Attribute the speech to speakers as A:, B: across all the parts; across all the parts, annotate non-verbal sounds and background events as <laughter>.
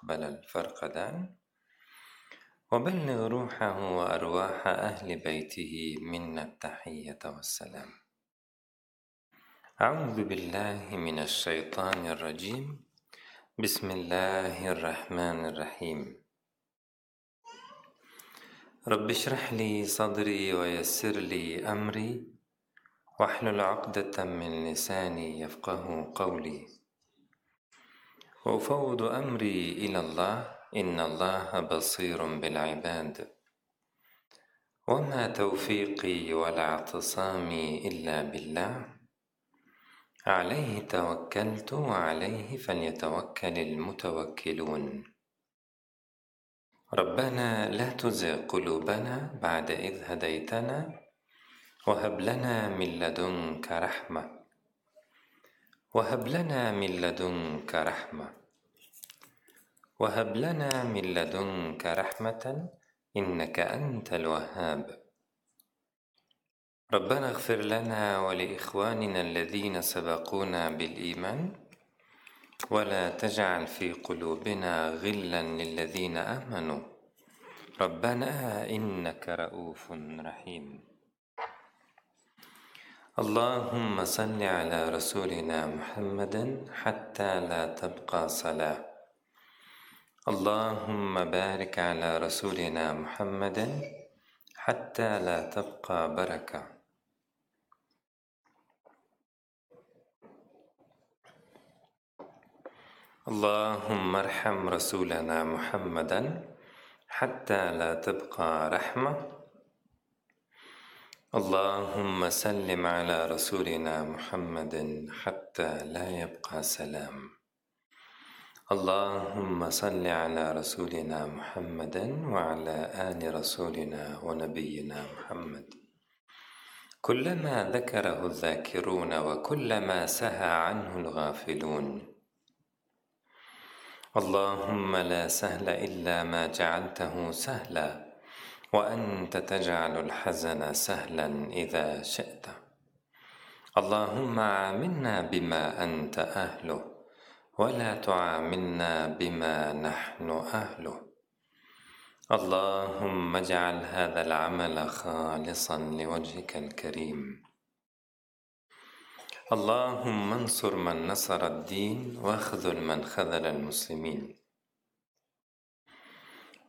A: أقبل الفرقدان وبلغ روحه وأرواح أهل بيته منا التحية والسلام. أعوذ بالله من الشيطان الرجيم. بسم الله الرحمن الرحيم. رب اشرح لي صدري ويسر لي أمري. واحلل عقدة من لساني يفقه قولي. وأفوض أمري إلى الله إن الله بصير بالعباد. وما توفيقي ولا اعتصامي إلا بالله. عليه توكلت وعليه فليتوكل المتوكلون. ربنا لا تزغ قلوبنا بعد إذ هديتنا وهب لنا من لدنك رحمة. وهب لنا من لدنك رحمة. وهب لنا من لدنك رحمة إنك أنت الوهاب. ربنا اغفر لنا ولإخواننا الذين سبقونا بالإيمان ولا تجعل في قلوبنا غلا للذين آمنوا. ربنا إنك رؤوف رحيم. اللهم صل على رسولنا محمد حتى لا تبقى صلاة. اللهم بارك على رسولنا محمد حتى لا تبقى بركة. اللهم ارحم رسولنا محمدا حتى لا تبقى رحمة. اللهم سلم على رسولنا محمد حتى لا يبقى سلام. اللهم صل على رسولنا محمد وعلى آل رسولنا ونبينا محمد. كلما ذكره الذاكرون وكلما سهى عنه الغافلون. اللهم لا سهل إلا ما جعلته سهلا. وأنت تجعل الحزن سهلا إذا شئت. اللهم عاملنا بما أنت أهله ولا تعاملنا بما نحن أهله. اللهم اجعل هذا العمل خالصا لوجهك الكريم. اللهم انصر من نصر الدين واخذل من خذل المسلمين.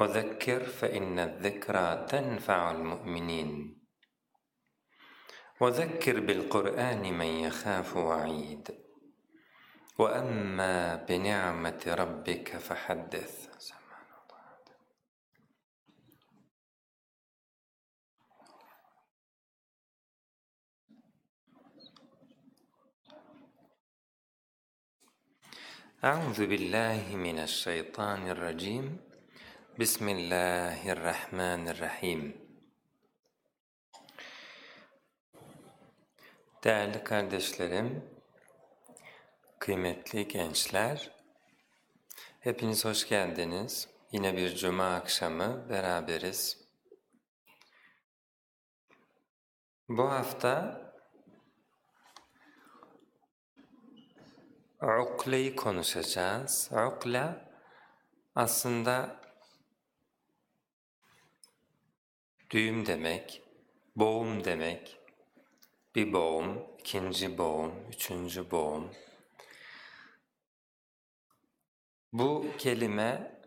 A: وذكر فإن الذكرى تنفع المؤمنين. وذكر بالقرآن من يخاف وعيد. وأما بنعمة ربك فحدث. أعوذ بالله من الشيطان الرجيم. بسم الله الرحمن الرحيم Değerli kardeşlerim, kıymetli gençler, hepiniz hoş geldiniz. Yine bir cuma akşamı beraberiz. Bu hafta ukleyi konuşacağız. Ukle aslında düğüm demek, boğum demek. Bir boğum, ikinci boğum, üçüncü boğum. Bu kelime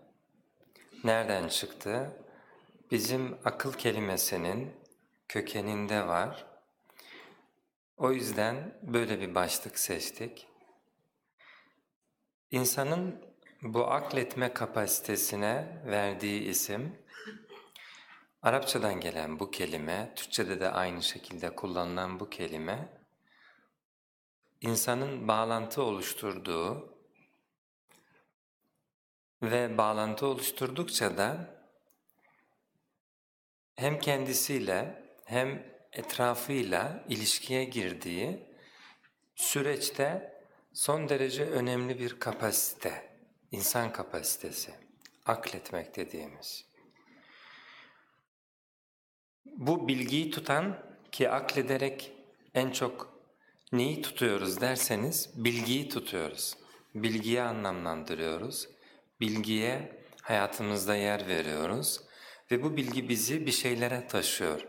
A: nereden çıktı? Bizim akıl kelimesinin kökeninde var. O yüzden böyle bir başlık seçtik. İnsanın bu akletme kapasitesine verdiği isim, Arapçadan gelen bu kelime, Türkçede de aynı şekilde kullanılan bu kelime, insanın bağlantı oluşturduğu ve bağlantı oluşturdukça da hem kendisiyle hem etrafıyla ilişkiye girdiği süreçte son derece önemli bir kapasite, insan kapasitesi, akletmek dediğimiz. Bu bilgiyi tutan ki aklederek en çok neyi tutuyoruz derseniz bilgiyi tutuyoruz. Bilgiyi anlamlandırıyoruz. Bilgiye hayatımızda yer veriyoruz ve bu bilgi bizi bir şeylere taşıyor.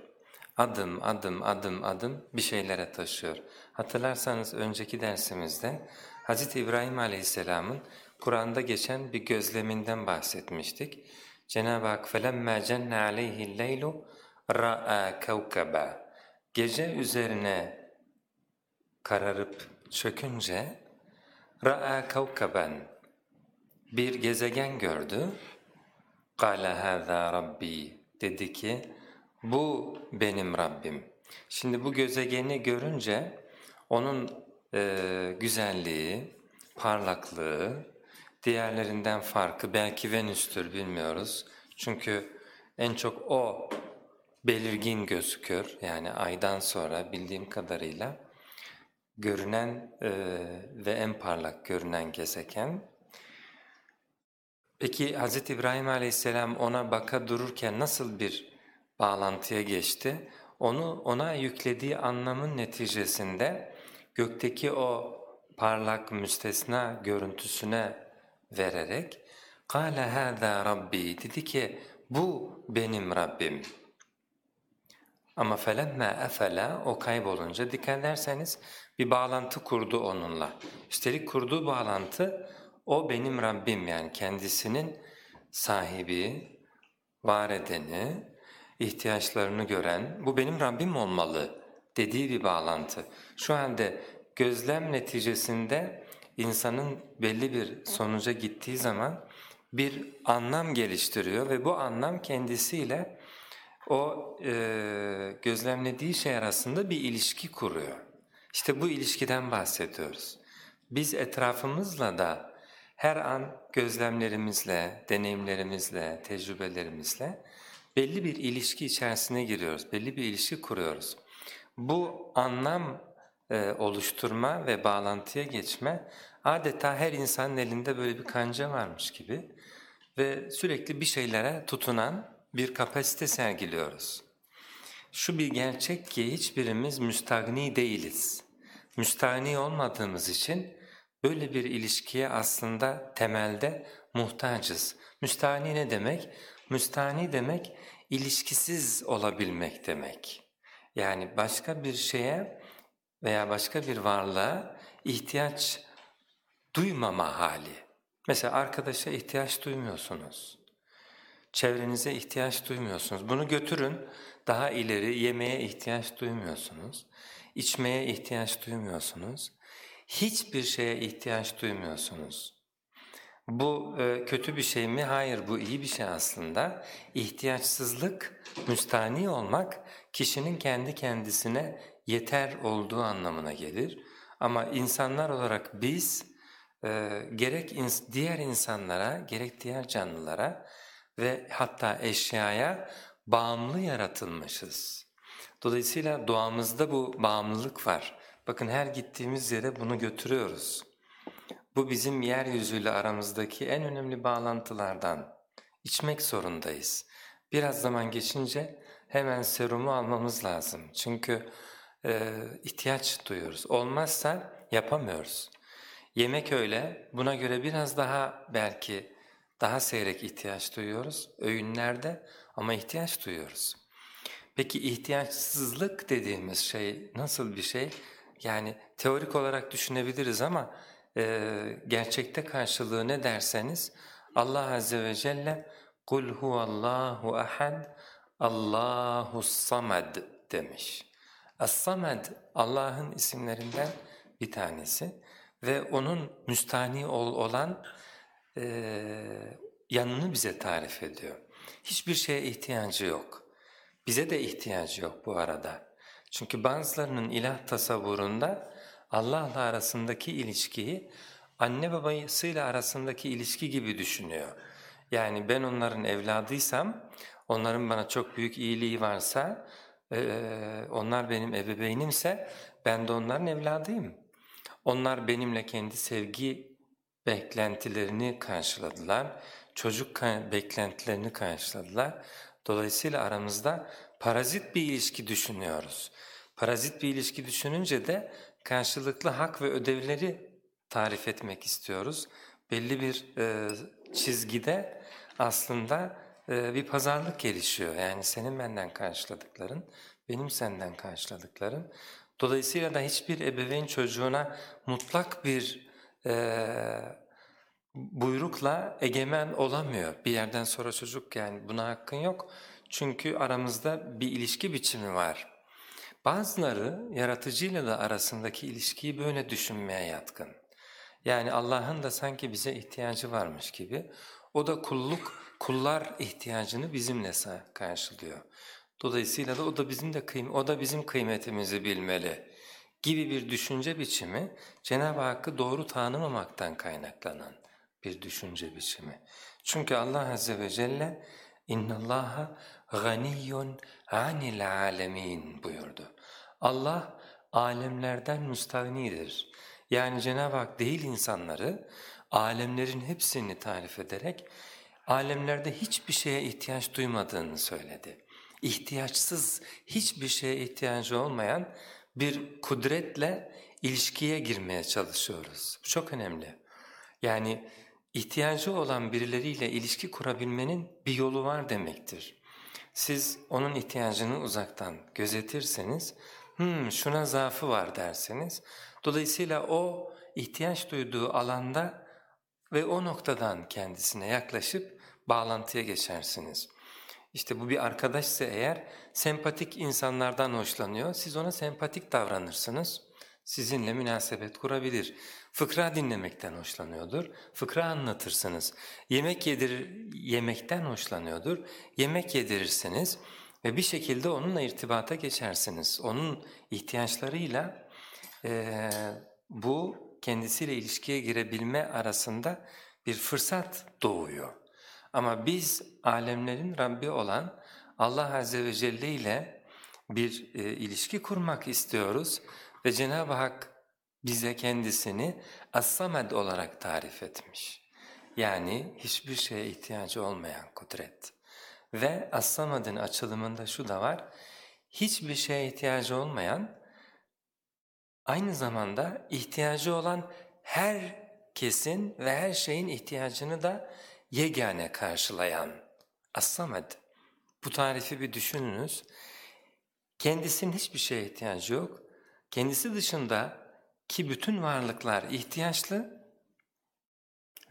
A: Adım adım adım adım bir şeylere taşıyor. Hatırlarsanız önceki dersimizde Hz. İbrahim Aleyhisselam'ın Kur'an'da geçen bir gözleminden bahsetmiştik. Cenab-ı Hak فَلَمَّا جَنَّ عَلَيْهِ اللَّيْلُ ra'a kevkeba gece üzerine kararıp çökünce ra'a kevkeben bir gezegen gördü. Kâle hâzâ rabbi dedi ki bu benim Rabbim. Şimdi bu gezegeni görünce onun e, güzelliği, parlaklığı, diğerlerinden farkı belki Venüs'tür bilmiyoruz. Çünkü en çok o belirgin gözüküyor. Yani aydan sonra bildiğim kadarıyla görünen e, ve en parlak görünen gezegen. Peki Hz. İbrahim aleyhisselam ona baka dururken nasıl bir bağlantıya geçti? Onu ona yüklediği anlamın neticesinde gökteki o parlak müstesna görüntüsüne vererek قَالَ هَذَا Rabbi dedi ki bu benim Rabbim. Ama felemme efela o kaybolunca dikkat ederseniz bir bağlantı kurdu onunla. Üstelik kurduğu bağlantı o benim Rabbim yani kendisinin sahibi, var edeni, ihtiyaçlarını gören bu benim Rabbim olmalı dediği bir bağlantı. Şu halde gözlem neticesinde insanın belli bir sonuca gittiği zaman bir anlam geliştiriyor ve bu anlam kendisiyle o e, gözlemlediği şey arasında bir ilişki kuruyor. İşte bu ilişkiden bahsediyoruz. Biz etrafımızla da her an gözlemlerimizle, deneyimlerimizle, tecrübelerimizle belli bir ilişki içerisine giriyoruz, belli bir ilişki kuruyoruz. Bu anlam e, oluşturma ve bağlantıya geçme adeta her insanın elinde böyle bir kanca varmış gibi ve sürekli bir şeylere tutunan bir kapasite sergiliyoruz. Şu bir gerçek ki hiçbirimiz müstagni değiliz. Müstagni olmadığımız için böyle bir ilişkiye aslında temelde muhtacız. Müstahni ne demek? Müstahni demek ilişkisiz olabilmek demek. Yani başka bir şeye veya başka bir varlığa ihtiyaç duymama hali. Mesela arkadaşa ihtiyaç duymuyorsunuz. Çevrenize ihtiyaç duymuyorsunuz. Bunu götürün daha ileri yemeğe ihtiyaç duymuyorsunuz. içmeye ihtiyaç duymuyorsunuz. Hiçbir şeye ihtiyaç duymuyorsunuz. Bu e, kötü bir şey mi? Hayır bu iyi bir şey aslında. İhtiyaçsızlık, müstani olmak kişinin kendi kendisine yeter olduğu anlamına gelir. Ama insanlar olarak biz e, gerek ins diğer insanlara gerek diğer canlılara ve hatta eşyaya bağımlı yaratılmışız. Dolayısıyla doğamızda bu bağımlılık var. Bakın her gittiğimiz yere bunu götürüyoruz. Bu bizim yeryüzüyle aramızdaki en önemli bağlantılardan. İçmek zorundayız. Biraz zaman geçince hemen serumu almamız lazım. Çünkü e, ihtiyaç duyuyoruz. Olmazsa yapamıyoruz. Yemek öyle, buna göre biraz daha belki daha seyrek ihtiyaç duyuyoruz öğünlerde ama ihtiyaç duyuyoruz. Peki ihtiyaçsızlık dediğimiz şey nasıl bir şey? Yani teorik olarak düşünebiliriz ama e, gerçekte karşılığı ne derseniz Allah Azze ve Celle kul huvallahu ahad Allahu samad demiş. Es-Samed Allah'ın isimlerinden bir tanesi ve onun müstani ol olan e, yanını bize tarif ediyor. Hiçbir şeye ihtiyacı yok. Bize de ihtiyacı yok bu arada. Çünkü bazılarının ilah tasavvurunda Allah'la arasındaki ilişkiyi anne babasıyla arasındaki ilişki gibi düşünüyor. Yani ben onların evladıysam, onların bana çok büyük iyiliği varsa, onlar benim ebeveynimse ben de onların evladıyım. Onlar benimle kendi sevgi beklentilerini karşıladılar, çocuk beklentilerini karşıladılar. Dolayısıyla aramızda parazit bir ilişki düşünüyoruz. Parazit bir ilişki düşününce de karşılıklı hak ve ödevleri tarif etmek istiyoruz. Belli bir e, çizgide aslında e, bir pazarlık gelişiyor. Yani senin benden karşıladıkların, benim senden karşıladıklarım. Dolayısıyla da hiçbir ebeveyn çocuğuna mutlak bir e, buyrukla egemen olamıyor. Bir yerden sonra çocuk yani buna hakkın yok. Çünkü aramızda bir ilişki biçimi var. Bazıları yaratıcıyla da arasındaki ilişkiyi böyle düşünmeye yatkın. Yani Allah'ın da sanki bize ihtiyacı varmış gibi. O da kulluk, kullar ihtiyacını bizimle karşılıyor. Dolayısıyla da o da bizim de kıym o da bizim kıymetimizi bilmeli gibi bir düşünce biçimi Cenab-ı Hakk'ı doğru tanımamaktan kaynaklanan bir düşünce biçimi. Çünkü Allah Azze ve Celle اِنَّ اللّٰهَ غَنِيٌّ عَنِ الْعَالَمِينَ buyurdu. Allah alemlerden müstahnidir. Yani Cenab-ı Hak değil insanları, alemlerin hepsini tarif ederek alemlerde hiçbir şeye ihtiyaç duymadığını söyledi. İhtiyaçsız, hiçbir şeye ihtiyacı olmayan bir kudretle ilişkiye girmeye çalışıyoruz. Bu çok önemli. Yani ihtiyacı olan birileriyle ilişki kurabilmenin bir yolu var demektir. Siz onun ihtiyacını uzaktan gözetirseniz, hmm, şuna zaafı var derseniz, dolayısıyla o ihtiyaç duyduğu alanda ve o noktadan kendisine yaklaşıp bağlantıya geçersiniz. İşte bu bir arkadaşsa eğer sempatik insanlardan hoşlanıyor, siz ona sempatik davranırsınız, sizinle münasebet kurabilir. Fıkra dinlemekten hoşlanıyordur, fıkra anlatırsınız. Yemek yedir, yemekten hoşlanıyordur, yemek yedirirsiniz ve bir şekilde onunla irtibata geçersiniz. Onun ihtiyaçlarıyla e, bu kendisiyle ilişkiye girebilme arasında bir fırsat doğuyor. Ama biz alemlerin Rabbi olan Allah Azze ve Celle ile bir e, ilişki kurmak istiyoruz ve Cenab-ı Hak bize kendisini As-Samed olarak tarif etmiş. Yani hiçbir şeye ihtiyacı olmayan kudret. Ve As-Samed'in açılımında şu da var, hiçbir şeye ihtiyacı olmayan, aynı zamanda ihtiyacı olan herkesin ve her şeyin ihtiyacını da yegane karşılayan As-Samed. Bu tarifi bir düşününüz. Kendisinin hiçbir şeye ihtiyacı yok. Kendisi dışında ki bütün varlıklar ihtiyaçlı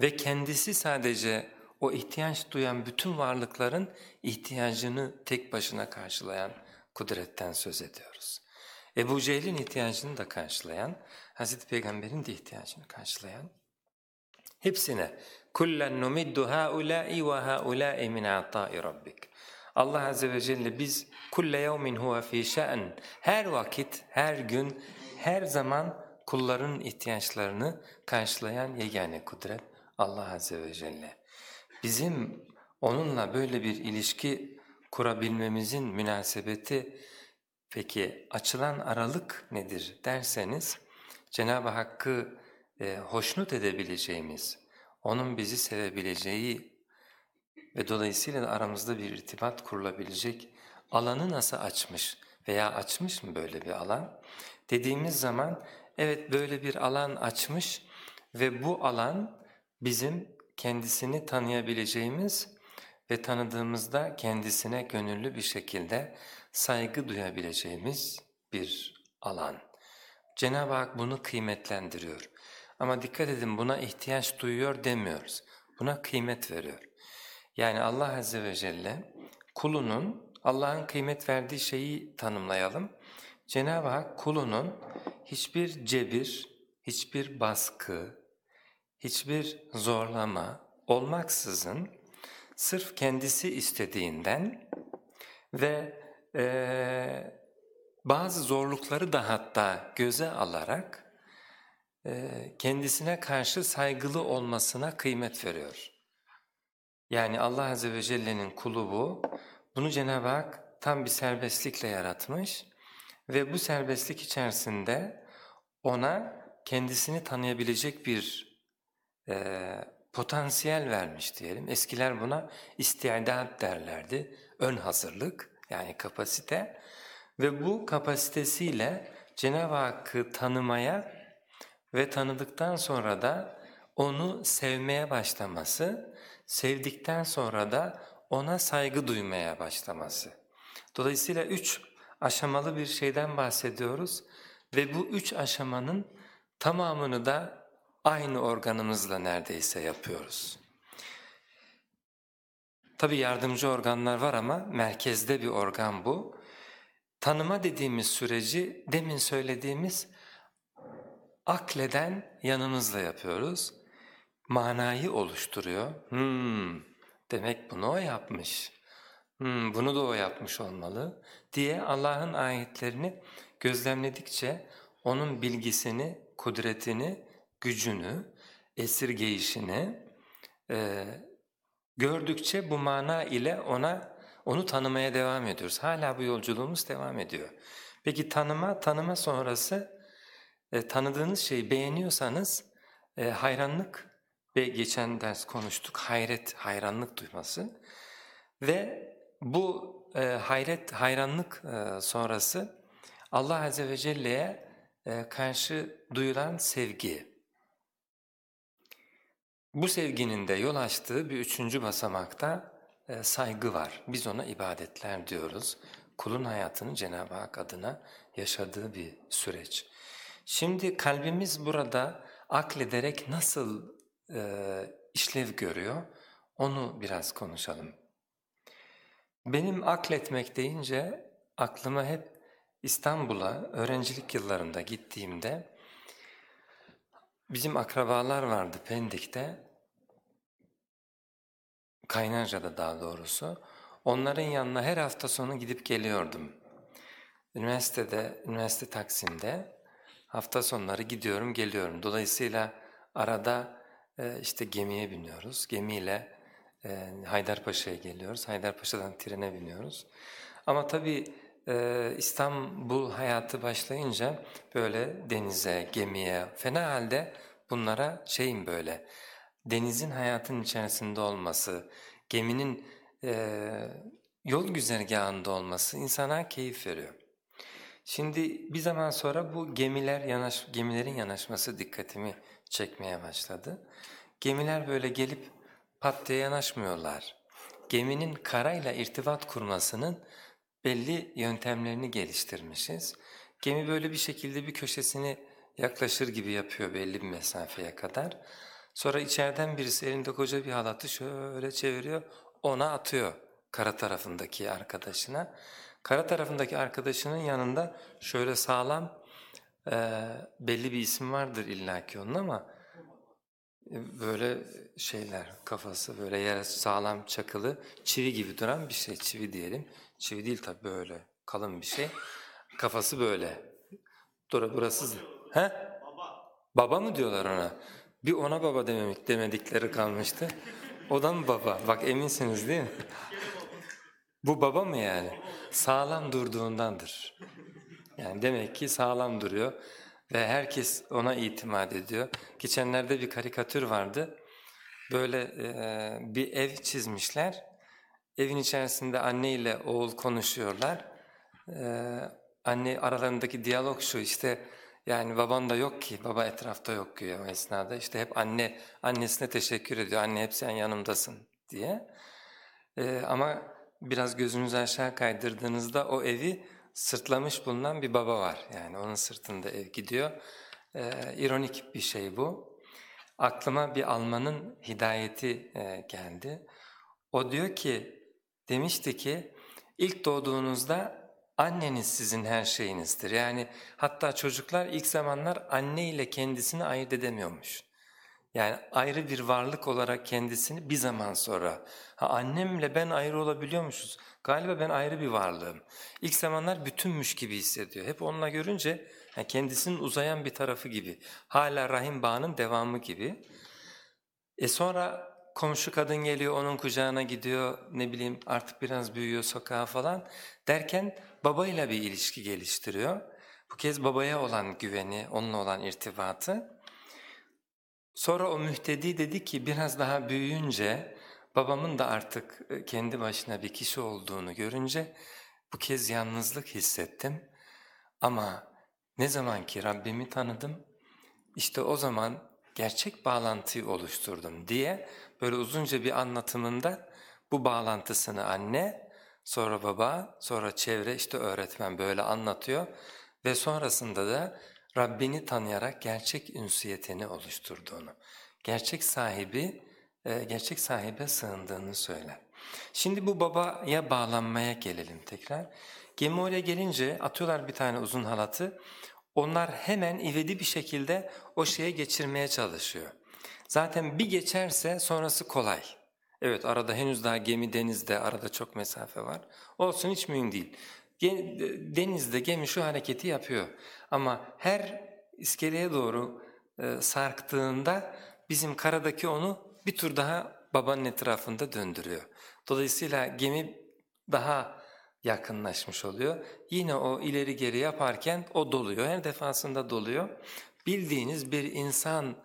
A: ve kendisi sadece o ihtiyaç duyan bütün varlıkların ihtiyacını tek başına karşılayan kudretten söz ediyoruz. Ebu Cehil'in ihtiyacını da karşılayan, Hazreti Peygamber'in de ihtiyacını karşılayan, hepsine kullen numiddu haulâi ve haulâi min atâi rabbik. Allah Azze ve Celle biz kulle yevmin huve fî şe'n her vakit, her gün, her zaman kulların ihtiyaçlarını karşılayan yegane kudret Allah Azze ve Celle. Bizim onunla böyle bir ilişki kurabilmemizin münasebeti peki açılan aralık nedir derseniz Cenab-ı Hakk'ı e, hoşnut edebileceğimiz, onun bizi sevebileceği ve dolayısıyla da aramızda bir irtibat kurulabilecek alanı nasıl açmış veya açmış mı böyle bir alan? Dediğimiz zaman evet böyle bir alan açmış ve bu alan bizim kendisini tanıyabileceğimiz ve tanıdığımızda kendisine gönüllü bir şekilde saygı duyabileceğimiz bir alan. Cenab-ı Hak bunu kıymetlendiriyor. Ama dikkat edin buna ihtiyaç duyuyor demiyoruz. Buna kıymet veriyor. Yani Allah Azze ve Celle kulunun Allah'ın kıymet verdiği şeyi tanımlayalım. Cenab-ı Hak kulunun hiçbir cebir, hiçbir baskı, hiçbir zorlama olmaksızın sırf kendisi istediğinden ve e, bazı zorlukları da hatta göze alarak kendisine karşı saygılı olmasına kıymet veriyor. Yani Allah Azze ve Celle'nin kulu bu. Bunu Cenab-ı Hak tam bir serbestlikle yaratmış ve bu serbestlik içerisinde ona kendisini tanıyabilecek bir e, potansiyel vermiş diyelim. Eskiler buna istiadat derlerdi, ön hazırlık yani kapasite ve bu kapasitesiyle Cenab-ı Hakk'ı tanımaya ve tanıdıktan sonra da onu sevmeye başlaması, sevdikten sonra da ona saygı duymaya başlaması. Dolayısıyla üç aşamalı bir şeyden bahsediyoruz ve bu üç aşamanın tamamını da aynı organımızla neredeyse yapıyoruz. Tabi yardımcı organlar var ama merkezde bir organ bu. Tanıma dediğimiz süreci demin söylediğimiz akleden yanımızla yapıyoruz. Manayı oluşturuyor. Hmm, demek bunu o yapmış. Hmm, bunu da o yapmış olmalı diye Allah'ın ayetlerini gözlemledikçe onun bilgisini, kudretini, gücünü, esirgeyişini e, gördükçe bu mana ile ona onu tanımaya devam ediyoruz. Hala bu yolculuğumuz devam ediyor. Peki tanıma, tanıma sonrası e, tanıdığınız şeyi beğeniyorsanız e, hayranlık ve geçen ders konuştuk hayret, hayranlık duyması ve bu e, hayret, hayranlık e, sonrası Allah Azze ve Celle'ye e, karşı duyulan sevgi. Bu sevginin de yol açtığı bir üçüncü basamakta e, saygı var. Biz ona ibadetler diyoruz. Kulun hayatını Cenab-ı Hak adına yaşadığı bir süreç. Şimdi kalbimiz burada aklederek nasıl e, işlev görüyor onu biraz konuşalım. Benim akletmek deyince aklıma hep İstanbul'a öğrencilik yıllarında gittiğimde bizim akrabalar vardı Pendik'te, Kaynarca'da daha doğrusu. Onların yanına her hafta sonu gidip geliyordum. Üniversitede, üniversite Taksim'de hafta sonları gidiyorum geliyorum. Dolayısıyla arada e, işte gemiye biniyoruz. Gemiyle e, Haydarpaşa'ya geliyoruz. Haydarpaşa'dan trene biniyoruz. Ama tabii e, İstanbul hayatı başlayınca böyle denize, gemiye, fena halde bunlara şeyim böyle, denizin hayatın içerisinde olması, geminin e, yol güzergahında olması insana keyif veriyor. Şimdi bir zaman sonra bu gemiler yanaş, gemilerin yanaşması dikkatimi çekmeye başladı. Gemiler böyle gelip pat diye yanaşmıyorlar. Geminin karayla irtibat kurmasının belli yöntemlerini geliştirmişiz. Gemi böyle bir şekilde bir köşesini yaklaşır gibi yapıyor belli bir mesafeye kadar. Sonra içeriden birisi elinde koca bir halatı şöyle çeviriyor, ona atıyor kara tarafındaki arkadaşına. Kara tarafındaki arkadaşının yanında şöyle sağlam e, belli bir isim vardır illaki onun ama e, böyle şeyler kafası böyle yere sağlam çakılı çivi gibi duran bir şey çivi diyelim. Çivi değil tabi böyle kalın bir şey. Kafası böyle. Dur burası. He? Baba. Baba mı diyorlar ona? Bir ona baba dememek demedikleri kalmıştı. O da mı baba? Bak eminsiniz değil mi? Bu baba mı yani? Sağlam durduğundandır. Yani demek ki sağlam duruyor ve herkes ona itimat ediyor. Geçenlerde bir karikatür vardı. Böyle e, bir ev çizmişler. evin içerisinde anne ile oğul konuşuyorlar. Ee, anne aralarındaki diyalog şu işte yani baban da yok ki, baba etrafta yok ki o esnada. İşte hep anne annesine teşekkür ediyor, anne hep sen yanımdasın diye. Ee, ama biraz gözünüzü aşağı kaydırdığınızda o evi sırtlamış bulunan bir baba var. Yani onun sırtında ev gidiyor. Ee, ironik bir şey bu. Aklıma bir Alman'ın hidayeti e, geldi. O diyor ki, demişti ki ilk doğduğunuzda anneniz sizin her şeyinizdir. Yani hatta çocuklar ilk zamanlar anne ile kendisini ayırt edemiyormuş. Yani ayrı bir varlık olarak kendisini bir zaman sonra ha annemle ben ayrı olabiliyormuşuz. Galiba ben ayrı bir varlığım. İlk zamanlar bütünmüş gibi hissediyor. Hep onunla görünce yani kendisinin uzayan bir tarafı gibi. Hala rahim bağının devamı gibi. E sonra komşu kadın geliyor onun kucağına gidiyor ne bileyim artık biraz büyüyor sokağa falan derken babayla bir ilişki geliştiriyor. Bu kez babaya olan güveni, onunla olan irtibatı. Sonra o mühtedi dedi ki biraz daha büyüyünce babamın da artık e, kendi başına bir kişi olduğunu görünce bu kez yalnızlık hissettim. Ama ne zaman ki Rabbimi tanıdım işte o zaman gerçek bağlantıyı oluşturdum diye böyle uzunca bir anlatımında bu bağlantısını anne, sonra baba, sonra çevre işte öğretmen böyle anlatıyor ve sonrasında da Rabbini tanıyarak gerçek ünsiyetini oluşturduğunu, gerçek sahibi, e, gerçek sahibe sığındığını söyler. Şimdi bu babaya bağlanmaya gelelim tekrar. Gemi oraya gelince atıyorlar bir tane uzun halatı, onlar hemen ivedi bir şekilde o şeye geçirmeye çalışıyor. Zaten bir geçerse sonrası kolay. Evet arada henüz daha gemi denizde, arada çok mesafe var. Olsun hiç mühim değil. Denizde gemi şu hareketi yapıyor. Ama her iskeleye doğru e, sarktığında bizim karadaki onu bir tur daha babanın etrafında döndürüyor. Dolayısıyla gemi daha yakınlaşmış oluyor. Yine o ileri geri yaparken o doluyor. Her defasında doluyor. Bildiğiniz bir insan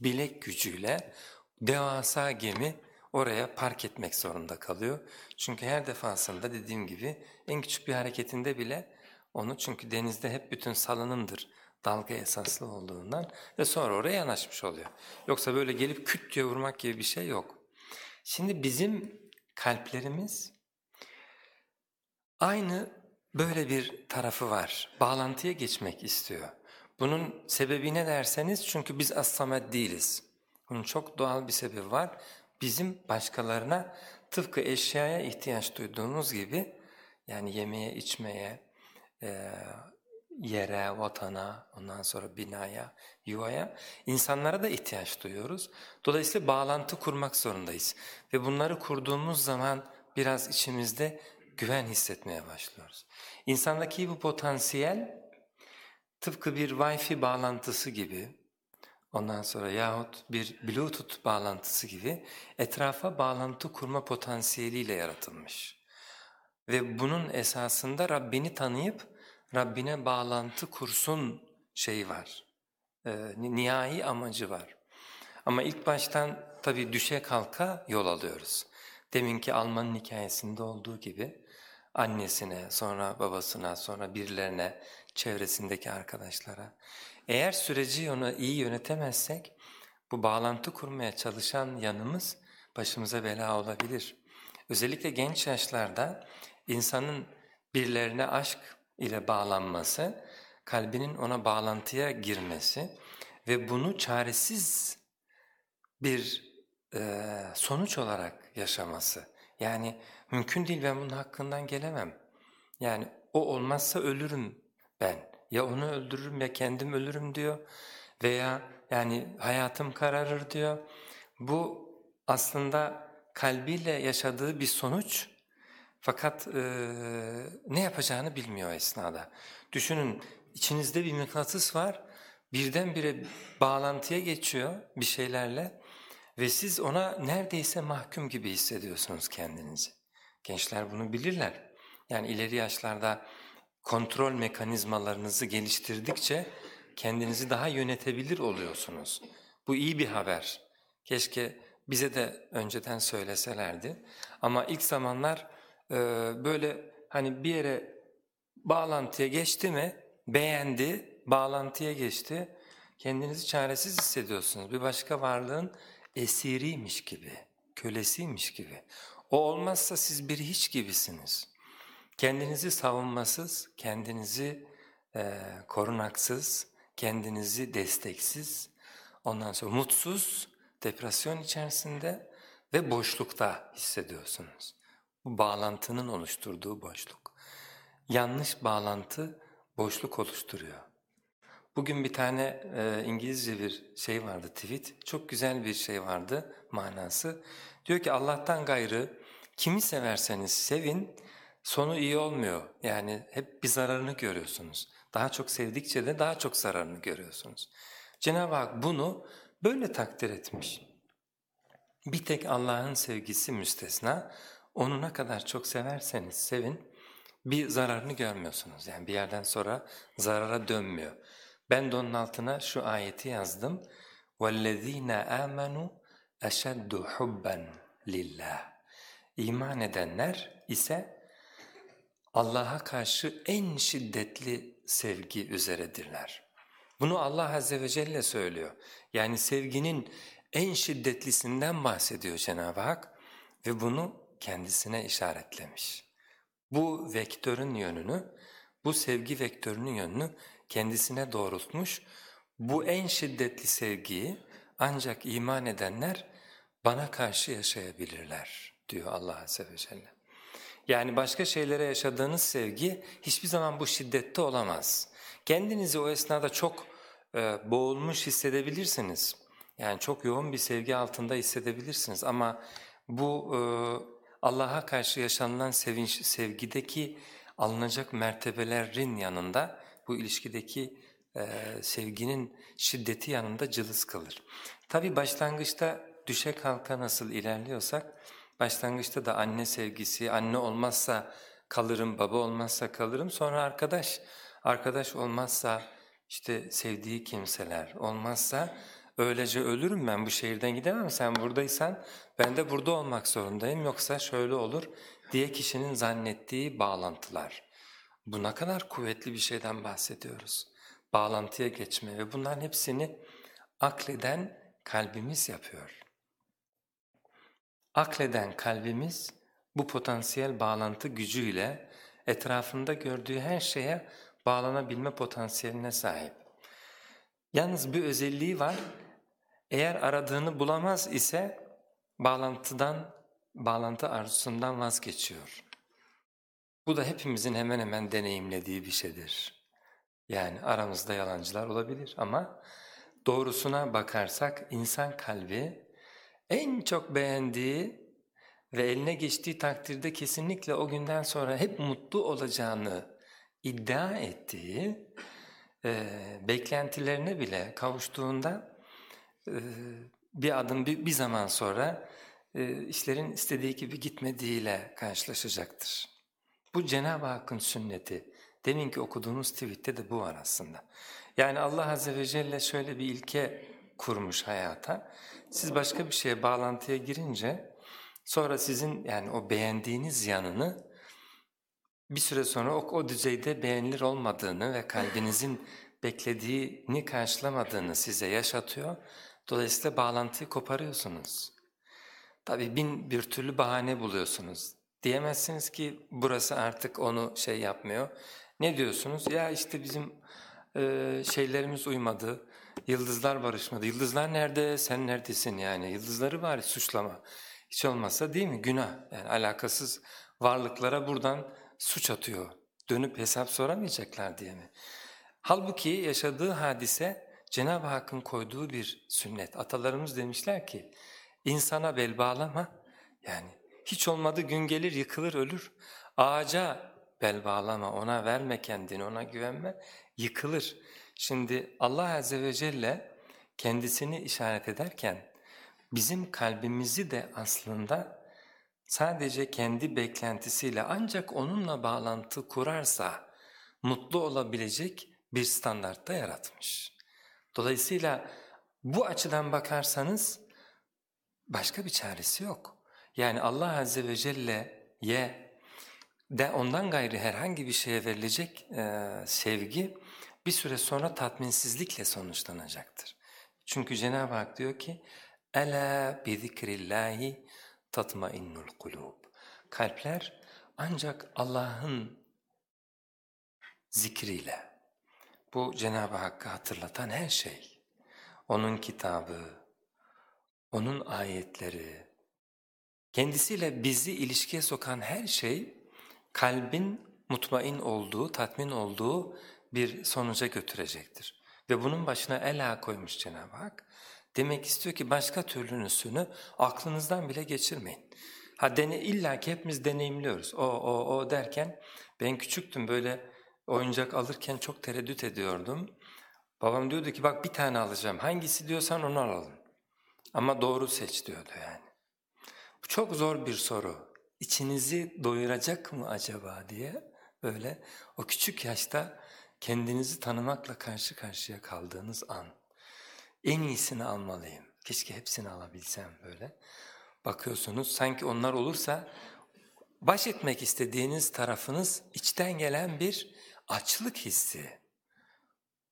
A: bilek gücüyle devasa gemi oraya park etmek zorunda kalıyor. Çünkü her defasında dediğim gibi en küçük bir hareketinde bile onu çünkü denizde hep bütün salınımdır dalga esaslı olduğundan ve sonra oraya yanaşmış oluyor. Yoksa böyle gelip küt diye vurmak gibi bir şey yok. Şimdi bizim kalplerimiz aynı böyle bir tarafı var. Bağlantıya geçmek istiyor. Bunun sebebi ne derseniz çünkü biz as değiliz. Bunun çok doğal bir sebebi var. Bizim başkalarına tıpkı eşyaya ihtiyaç duyduğumuz gibi yani yemeye, içmeye, e, yere, vatana, ondan sonra binaya, yuvaya, insanlara da ihtiyaç duyuyoruz. Dolayısıyla bağlantı kurmak zorundayız. Ve bunları kurduğumuz zaman biraz içimizde güven hissetmeye başlıyoruz. İnsandaki bu potansiyel tıpkı bir Wi-Fi bağlantısı gibi, ondan sonra yahut bir Bluetooth bağlantısı gibi etrafa bağlantı kurma potansiyeliyle yaratılmış. Ve bunun esasında Rabbini tanıyıp Rabbine bağlantı kursun şeyi var, e, nihai amacı var. Ama ilk baştan tabii düşe kalka yol alıyoruz. Deminki Alman'ın hikayesinde olduğu gibi annesine, sonra babasına, sonra birilerine, çevresindeki arkadaşlara. Eğer süreci onu iyi yönetemezsek bu bağlantı kurmaya çalışan yanımız başımıza bela olabilir. Özellikle genç yaşlarda insanın birilerine aşk ile bağlanması, kalbinin ona bağlantıya girmesi ve bunu çaresiz bir e, sonuç olarak yaşaması. Yani mümkün değil ben bunun hakkından gelemem. Yani o olmazsa ölürüm ben. Ya onu öldürürüm ya kendim ölürüm diyor veya yani hayatım kararır diyor. Bu aslında kalbiyle yaşadığı bir sonuç fakat e, ne yapacağını bilmiyor esnada. Düşünün içinizde bir mıknatıs var birdenbire bağlantıya geçiyor bir şeylerle ve siz ona neredeyse mahkum gibi hissediyorsunuz kendinizi. Gençler bunu bilirler. Yani ileri yaşlarda kontrol mekanizmalarınızı geliştirdikçe kendinizi daha yönetebilir oluyorsunuz. Bu iyi bir haber. Keşke bize de önceden söyleselerdi. Ama ilk zamanlar e, böyle hani bir yere bağlantıya geçti mi beğendi, bağlantıya geçti. Kendinizi çaresiz hissediyorsunuz. Bir başka varlığın esiriymiş gibi, kölesiymiş gibi. O olmazsa siz bir hiç gibisiniz. Kendinizi savunmasız, kendinizi e, korunaksız, kendinizi desteksiz, ondan sonra mutsuz, depresyon içerisinde ve boşlukta hissediyorsunuz. Bu bağlantının oluşturduğu boşluk. Yanlış bağlantı boşluk oluşturuyor. Bugün bir tane e, İngilizce bir şey vardı tweet, çok güzel bir şey vardı manası. Diyor ki Allah'tan gayrı kimi severseniz sevin, sonu iyi olmuyor. Yani hep bir zararını görüyorsunuz. Daha çok sevdikçe de daha çok zararını görüyorsunuz. Cenab-ı Hak bunu böyle takdir etmiş. Bir tek Allah'ın sevgisi müstesna, onu ne kadar çok severseniz sevin, bir zararını görmüyorsunuz. Yani bir yerden sonra zarara dönmüyor. Ben de onun altına şu ayeti yazdım. وَالَّذ۪ينَ آمَنُوا اَشَدُّ حُبًّا لِلّٰهِ İman edenler ise Allah'a karşı en şiddetli sevgi üzeredirler. Bunu Allah Azze ve Celle söylüyor. Yani sevginin en şiddetlisinden bahsediyor Cenab-ı Hak ve bunu kendisine işaretlemiş. Bu vektörün yönünü, bu sevgi vektörünün yönünü kendisine doğrultmuş. Bu en şiddetli sevgiyi ancak iman edenler bana karşı yaşayabilirler diyor Allah Azze ve Celle. Yani başka şeylere yaşadığınız sevgi hiçbir zaman bu şiddette olamaz. Kendinizi o esnada çok e, boğulmuş hissedebilirsiniz. Yani çok yoğun bir sevgi altında hissedebilirsiniz ama bu e, Allah'a karşı yaşanılan sevinç, sevgideki alınacak mertebelerin yanında bu ilişkideki e, sevginin şiddeti yanında cılız kalır. Tabi başlangıçta düşe kalka nasıl ilerliyorsak başlangıçta da anne sevgisi, anne olmazsa kalırım, baba olmazsa kalırım sonra arkadaş, arkadaş olmazsa işte sevdiği kimseler olmazsa öylece ölürüm ben bu şehirden gidemem sen buradaysan ben de burada olmak zorundayım yoksa şöyle olur diye kişinin zannettiği bağlantılar. Bu ne kadar kuvvetli bir şeyden bahsediyoruz. Bağlantıya geçme ve bunların hepsini akleden kalbimiz yapıyor. Akleden kalbimiz bu potansiyel bağlantı gücüyle etrafında gördüğü her şeye bağlanabilme potansiyeline sahip. Yalnız bir özelliği var, eğer aradığını bulamaz ise bağlantıdan, bağlantı arzusundan vazgeçiyor. Bu da hepimizin hemen hemen deneyimlediği bir şeydir. Yani aramızda yalancılar olabilir ama doğrusuna bakarsak insan kalbi en çok beğendiği ve eline geçtiği takdirde kesinlikle o günden sonra hep mutlu olacağını iddia ettiği e, beklentilerine bile kavuştuğunda bir adım bir, bir zaman sonra e, işlerin istediği gibi gitmediğiyle karşılaşacaktır. Bu Cenab-ı Hakk'ın sünneti. Deminki okuduğunuz tweette de bu var aslında. Yani Allah Azze ve Celle şöyle bir ilke kurmuş hayata. Siz başka bir şeye bağlantıya girince sonra sizin yani o beğendiğiniz yanını bir süre sonra o, o düzeyde beğenilir olmadığını ve kalbinizin beklediğini karşılamadığını size yaşatıyor. Dolayısıyla bağlantıyı koparıyorsunuz. Tabii bin bir türlü bahane buluyorsunuz. Diyemezsiniz ki burası artık onu şey yapmıyor. Ne diyorsunuz? Ya işte bizim e, şeylerimiz uymadı, yıldızlar barışmadı. Yıldızlar nerede, sen neredesin yani? Yıldızları bari suçlama. Hiç olmazsa değil mi? Günah. Yani alakasız varlıklara buradan suç atıyor. Dönüp hesap soramayacaklar diye mi? Halbuki yaşadığı hadise Cenab-ı Hakk'ın koyduğu bir sünnet. Atalarımız demişler ki insana bel bağlama yani hiç olmadı gün gelir yıkılır ölür. Ağaca bel bağlama ona verme kendini ona güvenme yıkılır. Şimdi Allah Azze ve Celle kendisini işaret ederken bizim kalbimizi de aslında sadece kendi beklentisiyle ancak onunla bağlantı kurarsa mutlu olabilecek bir standartta yaratmış. Dolayısıyla bu açıdan bakarsanız başka bir çaresi yok. Yani Allah Azze ve Celle'ye de ondan gayri herhangi bir şeye verilecek e, sevgi bir süre sonra tatminsizlikle sonuçlanacaktır. Çünkü Cenab-ı Hak diyor ki Ela bi zikrillahi tatmainnul kulub. Kalpler ancak Allah'ın zikriyle. Bu Cenab-ı Hakk'ı hatırlatan her şey. Onun kitabı, onun ayetleri, kendisiyle bizi ilişkiye sokan her şey kalbin mutmain olduğu, tatmin olduğu bir sonuca götürecektir. Ve bunun başına ela koymuş Cenab-ı Hak. Demek istiyor ki başka türlüsünü aklınızdan bile geçirmeyin. Ha dene, illa ki hepimiz deneyimliyoruz. O, o, o derken ben küçüktüm böyle oyuncak alırken çok tereddüt ediyordum. Babam diyordu ki bak bir tane alacağım. Hangisi diyorsan onu alalım. Ama doğru seç diyordu yani. Bu çok zor bir soru. İçinizi doyuracak mı acaba diye böyle o küçük yaşta kendinizi tanımakla karşı karşıya kaldığınız an. En iyisini almalıyım. Keşke hepsini alabilsem böyle. Bakıyorsunuz sanki onlar olursa baş etmek istediğiniz tarafınız içten gelen bir açlık hissi.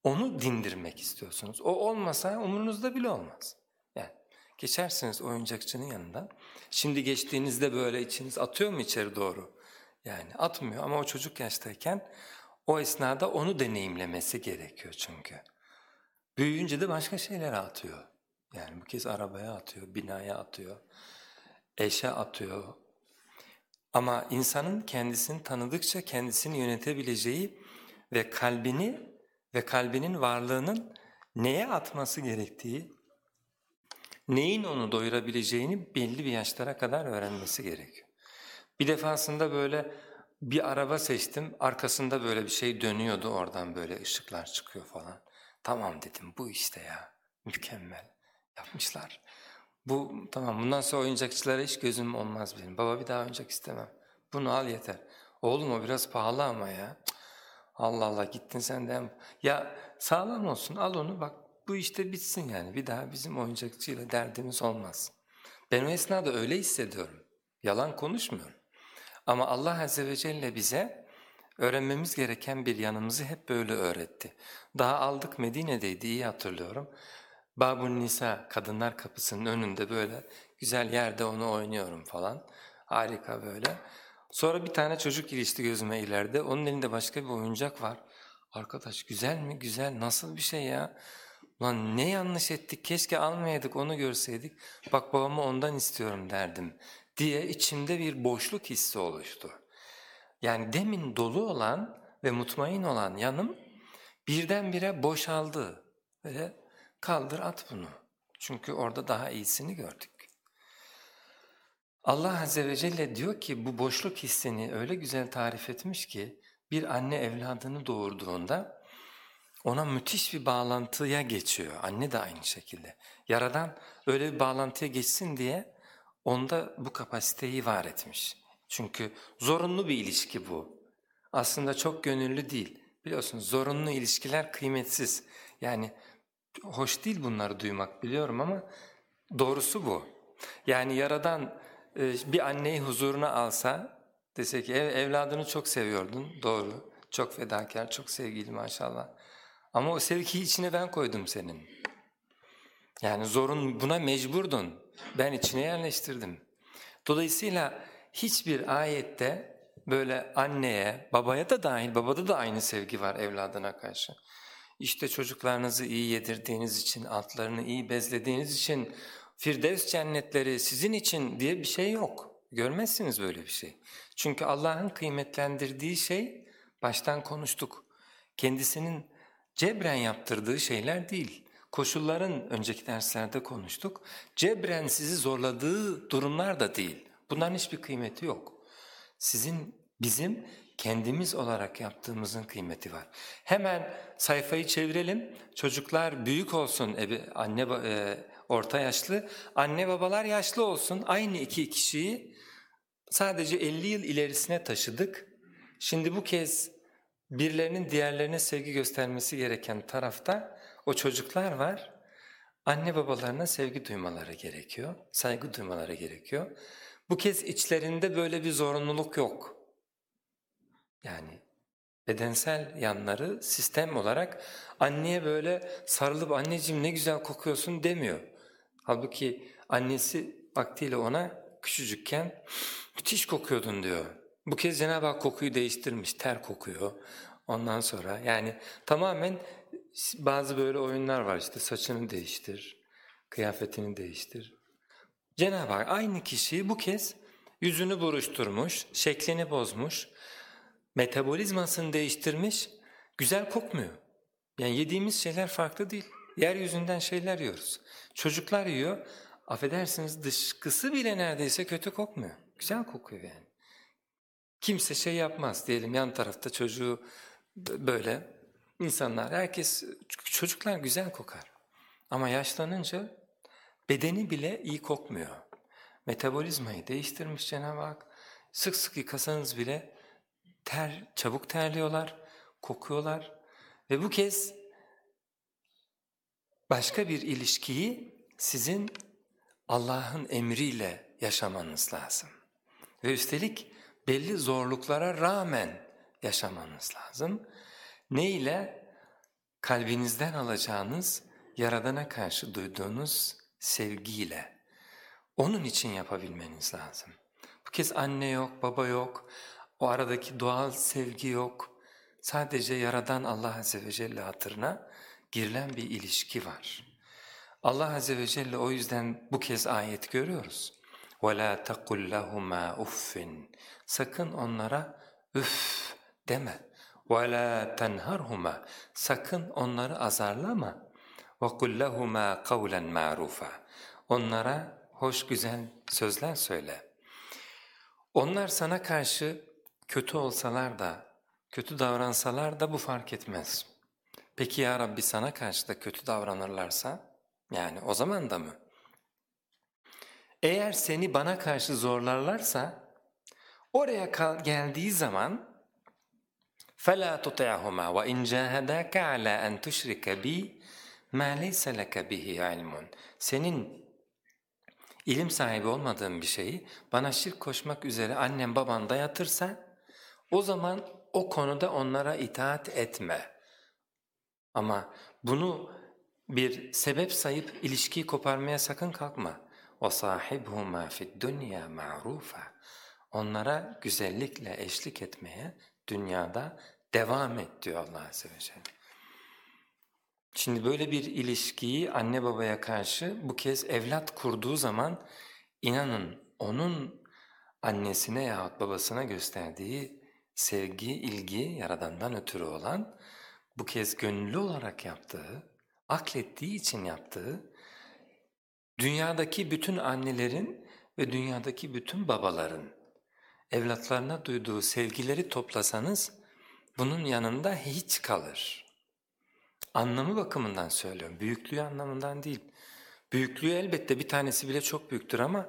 A: Onu dindirmek istiyorsunuz. O olmasa umurunuzda bile olmaz. Yani geçersiniz oyuncakçının yanında. Şimdi geçtiğinizde böyle içiniz atıyor mu içeri doğru? Yani atmıyor ama o çocuk yaştayken o esnada onu deneyimlemesi gerekiyor çünkü. Büyüyünce de başka şeylere atıyor. Yani bu kez arabaya atıyor, binaya atıyor, eşe atıyor. Ama insanın kendisini tanıdıkça kendisini yönetebileceği ve kalbini ve kalbinin varlığının neye atması gerektiği, neyin onu doyurabileceğini belli bir yaşlara kadar öğrenmesi gerekiyor. Bir defasında böyle bir araba seçtim, arkasında böyle bir şey dönüyordu oradan böyle ışıklar çıkıyor falan. Tamam dedim bu işte ya, mükemmel yapmışlar. Bu tamam bundan sonra oyuncakçılara hiç gözüm olmaz benim. Baba bir daha oyuncak istemem. Bunu al yeter. Oğlum o biraz pahalı ama ya. Allah Allah gittin sen de. Ya sağlam olsun al onu bak bu işte bitsin yani. Bir daha bizim oyuncakçıyla derdimiz olmaz. Ben o esnada öyle hissediyorum. Yalan konuşmuyorum. Ama Allah Azze ve Celle bize öğrenmemiz gereken bir yanımızı hep böyle öğretti. Daha aldık Medine'deydi iyi hatırlıyorum. Babun Nisa kadınlar kapısının önünde böyle güzel yerde onu oynuyorum falan. Harika böyle. Sonra bir tane çocuk ilişti gözüme ileride. Onun elinde başka bir oyuncak var. Arkadaş güzel mi? Güzel. Nasıl bir şey ya? Lan ne yanlış ettik? Keşke almayaydık onu görseydik. Bak babamı ondan istiyorum derdim diye içimde bir boşluk hissi oluştu. Yani demin dolu olan ve mutmain olan yanım birdenbire boşaldı. Böyle kaldır at bunu. Çünkü orada daha iyisini gördük. Allah Azze ve Celle diyor ki bu boşluk hissini öyle güzel tarif etmiş ki bir anne evladını doğurduğunda ona müthiş bir bağlantıya geçiyor. Anne de aynı şekilde. Yaradan öyle bir bağlantıya geçsin diye onda bu kapasiteyi var etmiş. Çünkü zorunlu bir ilişki bu. Aslında çok gönüllü değil. Biliyorsunuz zorunlu ilişkiler kıymetsiz. Yani hoş değil bunları duymak biliyorum ama doğrusu bu. Yani Yaradan bir anneyi huzuruna alsa, dese ki ev, evladını çok seviyordun, doğru, çok fedakar, çok sevgili maşallah. Ama o sevgiyi içine ben koydum senin. Yani zorun buna mecburdun. Ben içine yerleştirdim. Dolayısıyla hiçbir ayette böyle anneye, babaya da dahil, babada da aynı sevgi var evladına karşı. İşte çocuklarınızı iyi yedirdiğiniz için, altlarını iyi bezlediğiniz için Firdevs cennetleri sizin için diye bir şey yok. Görmezsiniz böyle bir şey. Çünkü Allah'ın kıymetlendirdiği şey baştan konuştuk. Kendisinin cebren yaptırdığı şeyler değil. Koşulların önceki derslerde konuştuk. Cebren sizi zorladığı durumlar da değil. Bunların hiçbir kıymeti yok. Sizin, bizim kendimiz olarak yaptığımızın kıymeti var. Hemen sayfayı çevirelim. Çocuklar büyük olsun, anne e, orta yaşlı, anne babalar yaşlı olsun. Aynı iki kişiyi sadece 50 yıl ilerisine taşıdık. Şimdi bu kez birilerinin diğerlerine sevgi göstermesi gereken tarafta o çocuklar var. anne babalarına sevgi duymaları gerekiyor, saygı duymaları gerekiyor. Bu kez içlerinde böyle bir zorunluluk yok. Yani bedensel yanları sistem olarak anneye böyle sarılıp anneciğim ne güzel kokuyorsun demiyor. Halbuki annesi vaktiyle ona küçücükken müthiş kokuyordun diyor. Bu kez Cenab-ı Hak kokuyu değiştirmiş, ter kokuyor. Ondan sonra yani tamamen bazı böyle oyunlar var işte saçını değiştir, kıyafetini değiştir. Cenab-ı Hak aynı kişiyi bu kez yüzünü buruşturmuş, şeklini bozmuş, metabolizmasını değiştirmiş, güzel kokmuyor. Yani yediğimiz şeyler farklı değil. Yeryüzünden şeyler yiyoruz. Çocuklar yiyor, affedersiniz dışkısı bile neredeyse kötü kokmuyor. Güzel kokuyor yani. Kimse şey yapmaz diyelim yan tarafta çocuğu böyle insanlar, herkes, çocuklar güzel kokar. Ama yaşlanınca bedeni bile iyi kokmuyor. Metabolizmayı değiştirmiş Cenab-ı Hak. Sık sık yıkasanız bile ter, çabuk terliyorlar, kokuyorlar. Ve bu kez başka bir ilişkiyi sizin Allah'ın emriyle yaşamanız lazım. Ve üstelik belli zorluklara rağmen yaşamanız lazım. Ne ile? Kalbinizden alacağınız, Yaradan'a karşı duyduğunuz sevgiyle. Onun için yapabilmeniz lazım. Bu kez anne yok, baba yok, o aradaki doğal sevgi yok. Sadece Yaradan Allah Azze ve Celle hatırına girilen bir ilişki var. Allah Azze ve Celle o yüzden bu kez ayet görüyoruz. وَلَا تَقُلْ لَهُمَا اُفٍّ Sakın onlara üf deme. وَلَا تَنْهَرْهُمَا Sakın onları azarlama. وَقُلْ لَهُمَا قَوْلًا مَعْرُوفًا Onlara hoş güzel sözler söyle. Onlar sana karşı kötü olsalar da, kötü davransalar da bu fark etmez. Peki ya Rabbi sana karşı da kötü davranırlarsa, yani o zaman da mı? Eğer seni bana karşı zorlarlarsa, oraya geldiği zaman فَلَا تُطِعْهُمَا وَاِنْ جَاهَدَاكَ عَلَى أَنْ تُشْرِكَ بِي مَا لَيْسَ لَكَ بِهِ عِلْمٌ Senin ilim sahibi olmadığın bir şeyi bana şirk koşmak üzere annem baban dayatırsa o zaman o konuda onlara itaat etme. Ama bunu bir sebep sayıp ilişkiyi koparmaya sakın kalkma. وَصَاحِبْهُمَا فِي الدُّنْيَا مَعْرُوفًا Onlara güzellikle eşlik etmeye dünyada devam et diyor Allah Azze ve Celle. Şimdi böyle bir ilişkiyi anne babaya karşı bu kez evlat kurduğu zaman inanın onun annesine yahut babasına gösterdiği sevgi, ilgi yaradandan ötürü olan bu kez gönüllü olarak yaptığı, aklettiği için yaptığı dünyadaki bütün annelerin ve dünyadaki bütün babaların evlatlarına duyduğu sevgileri toplasanız bunun yanında hiç kalır. Anlamı bakımından söylüyorum, büyüklüğü anlamından değil. Büyüklüğü elbette bir tanesi bile çok büyüktür ama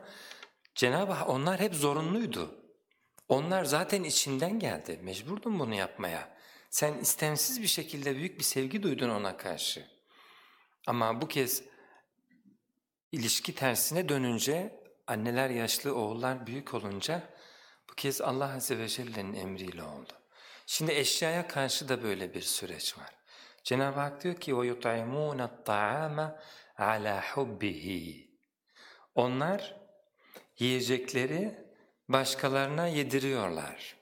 A: Cenab-ı Hak onlar hep zorunluydu. Onlar zaten içinden geldi, mecburdun bunu yapmaya. Sen istemsiz bir şekilde büyük bir sevgi duydun ona karşı. Ama bu kez ilişki tersine dönünce, anneler yaşlı, oğullar büyük olunca bu kez Allah Azze ve Celle'nin emriyle oldu. Şimdi eşyaya karşı da böyle bir süreç var. Cenab-ı Hak diyor ki وَيُطْعِمُونَ الطَّعَامَ عَلَى حُبِّهِ Onlar yiyecekleri başkalarına yediriyorlar.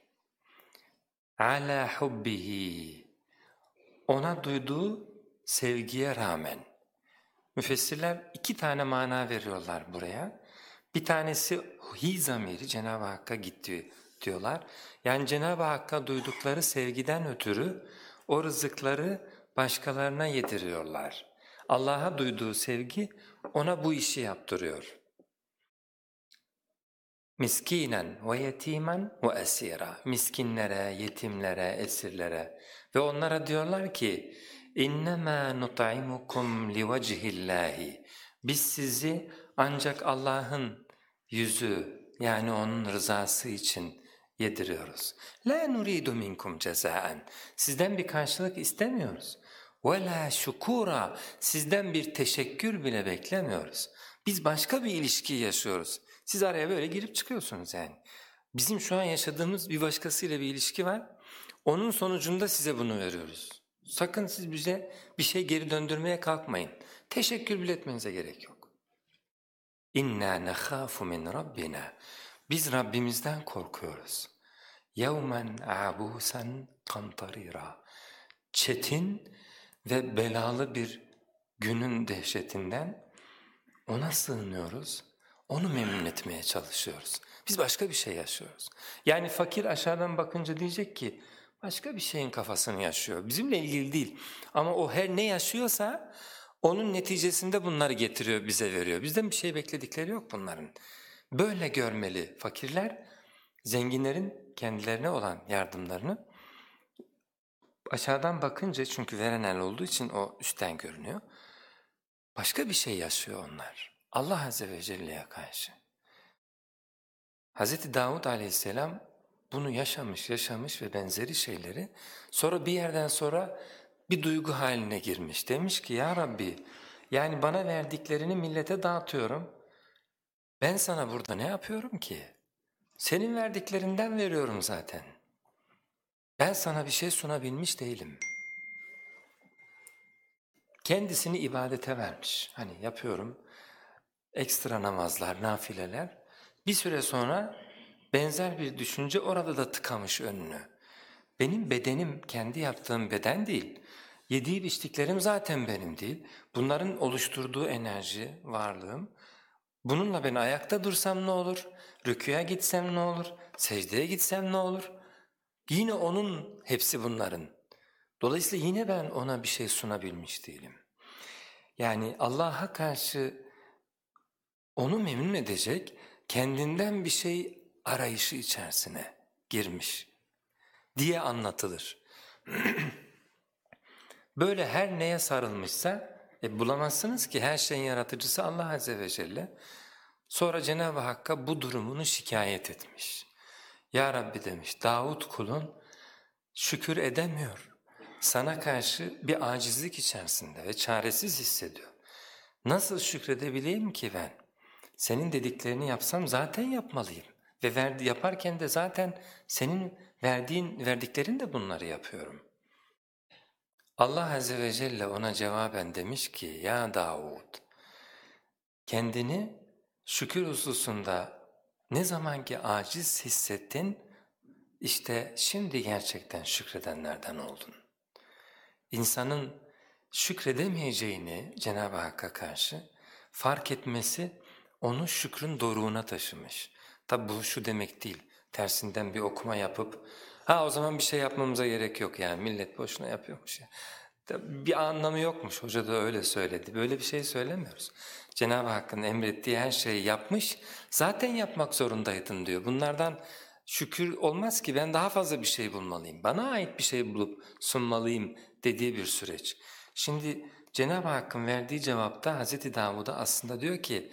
A: ala hubbihi ona duyduğu sevgiye rağmen müfessirler iki tane mana veriyorlar buraya. Bir tanesi hi zamiri Cenab-ı Hakk'a gitti diyorlar. Yani Cenab-ı Hakk'a duydukları sevgiden ötürü o rızıkları başkalarına yediriyorlar. Allah'a duyduğu sevgi ona bu işi yaptırıyor miskinen ve yetimen ve esira. Miskinlere, yetimlere, esirlere ve onlara diyorlar ki innema nut'imukum liwajhillahi. Biz sizi ancak Allah'ın yüzü yani onun rızası için yediriyoruz. La nuridu minkum cezaen. Sizden bir karşılık istemiyoruz. Ve la şukura. Sizden bir teşekkür bile beklemiyoruz. Biz başka bir ilişki yaşıyoruz. Siz araya böyle girip çıkıyorsunuz yani. Bizim şu an yaşadığımız bir başkasıyla bir ilişki var. Onun sonucunda size bunu veriyoruz. Sakın siz bize bir şey geri döndürmeye kalkmayın. Teşekkür bile etmenize gerek yok. İnna nekhafu min rabbina. Biz Rabbimizden korkuyoruz. Yevmen abusan kamtarira. Çetin ve belalı bir günün dehşetinden ona sığınıyoruz. Onu memnun etmeye çalışıyoruz. Biz başka bir şey yaşıyoruz. Yani fakir aşağıdan bakınca diyecek ki başka bir şeyin kafasını yaşıyor. Bizimle ilgili değil. Ama o her ne yaşıyorsa onun neticesinde bunları getiriyor, bize veriyor. Bizden bir şey bekledikleri yok bunların. Böyle görmeli fakirler, zenginlerin kendilerine olan yardımlarını aşağıdan bakınca çünkü veren el olduğu için o üstten görünüyor. Başka bir şey yaşıyor onlar. Allah Azze ve Celle'ye karşı. Hz. Davud aleyhisselam bunu yaşamış, yaşamış ve benzeri şeyleri sonra bir yerden sonra bir duygu haline girmiş. Demiş ki ya Rabbi yani bana verdiklerini millete dağıtıyorum. Ben sana burada ne yapıyorum ki? Senin verdiklerinden veriyorum zaten. Ben sana bir şey sunabilmiş değilim. Kendisini ibadete vermiş. Hani yapıyorum ekstra namazlar, nafileler. Bir süre sonra benzer bir düşünce orada da tıkamış önünü. Benim bedenim kendi yaptığım beden değil. Yediği içtiklerim zaten benim değil. Bunların oluşturduğu enerji, varlığım. Bununla ben ayakta dursam ne olur? Rüküye gitsem ne olur? Secdeye gitsem ne olur? Yine onun hepsi bunların. Dolayısıyla yine ben ona bir şey sunabilmiş değilim. Yani Allah'a karşı onu memnun edecek kendinden bir şey arayışı içerisine girmiş diye anlatılır. <clears throat> Böyle her neye sarılmışsa e, bulamazsınız ki her şeyin yaratıcısı Allah Azze ve Celle. Sonra Cenab-ı Hakk'a bu durumunu şikayet etmiş. Ya Rabbi demiş Davut kulun şükür edemiyor. Sana karşı bir acizlik içerisinde ve çaresiz hissediyor. Nasıl şükredebileyim ki ben? Senin dediklerini yapsam zaten yapmalıyım. Ve verdi, yaparken de zaten senin verdiğin, verdiklerin de bunları yapıyorum. Allah Azze ve Celle ona cevaben demiş ki, Ya Davud, kendini şükür hususunda ne zamanki aciz hissettin, işte şimdi gerçekten şükredenlerden oldun. İnsanın şükredemeyeceğini Cenab-ı Hakk'a karşı fark etmesi onu şükrün doruğuna taşımış. Tabi bu şu demek değil, tersinden bir okuma yapıp ha o zaman bir şey yapmamıza gerek yok yani millet boşuna yapıyormuş ya. Bir anlamı yokmuş, hoca da öyle söyledi. Böyle bir şey söylemiyoruz. Cenab-ı Hakk'ın emrettiği her şeyi yapmış, zaten yapmak zorundaydın diyor. Bunlardan şükür olmaz ki ben daha fazla bir şey bulmalıyım, bana ait bir şey bulup sunmalıyım dediği bir süreç. Şimdi Cenab-ı Hakk'ın verdiği cevapta Hz. Davud'a aslında diyor ki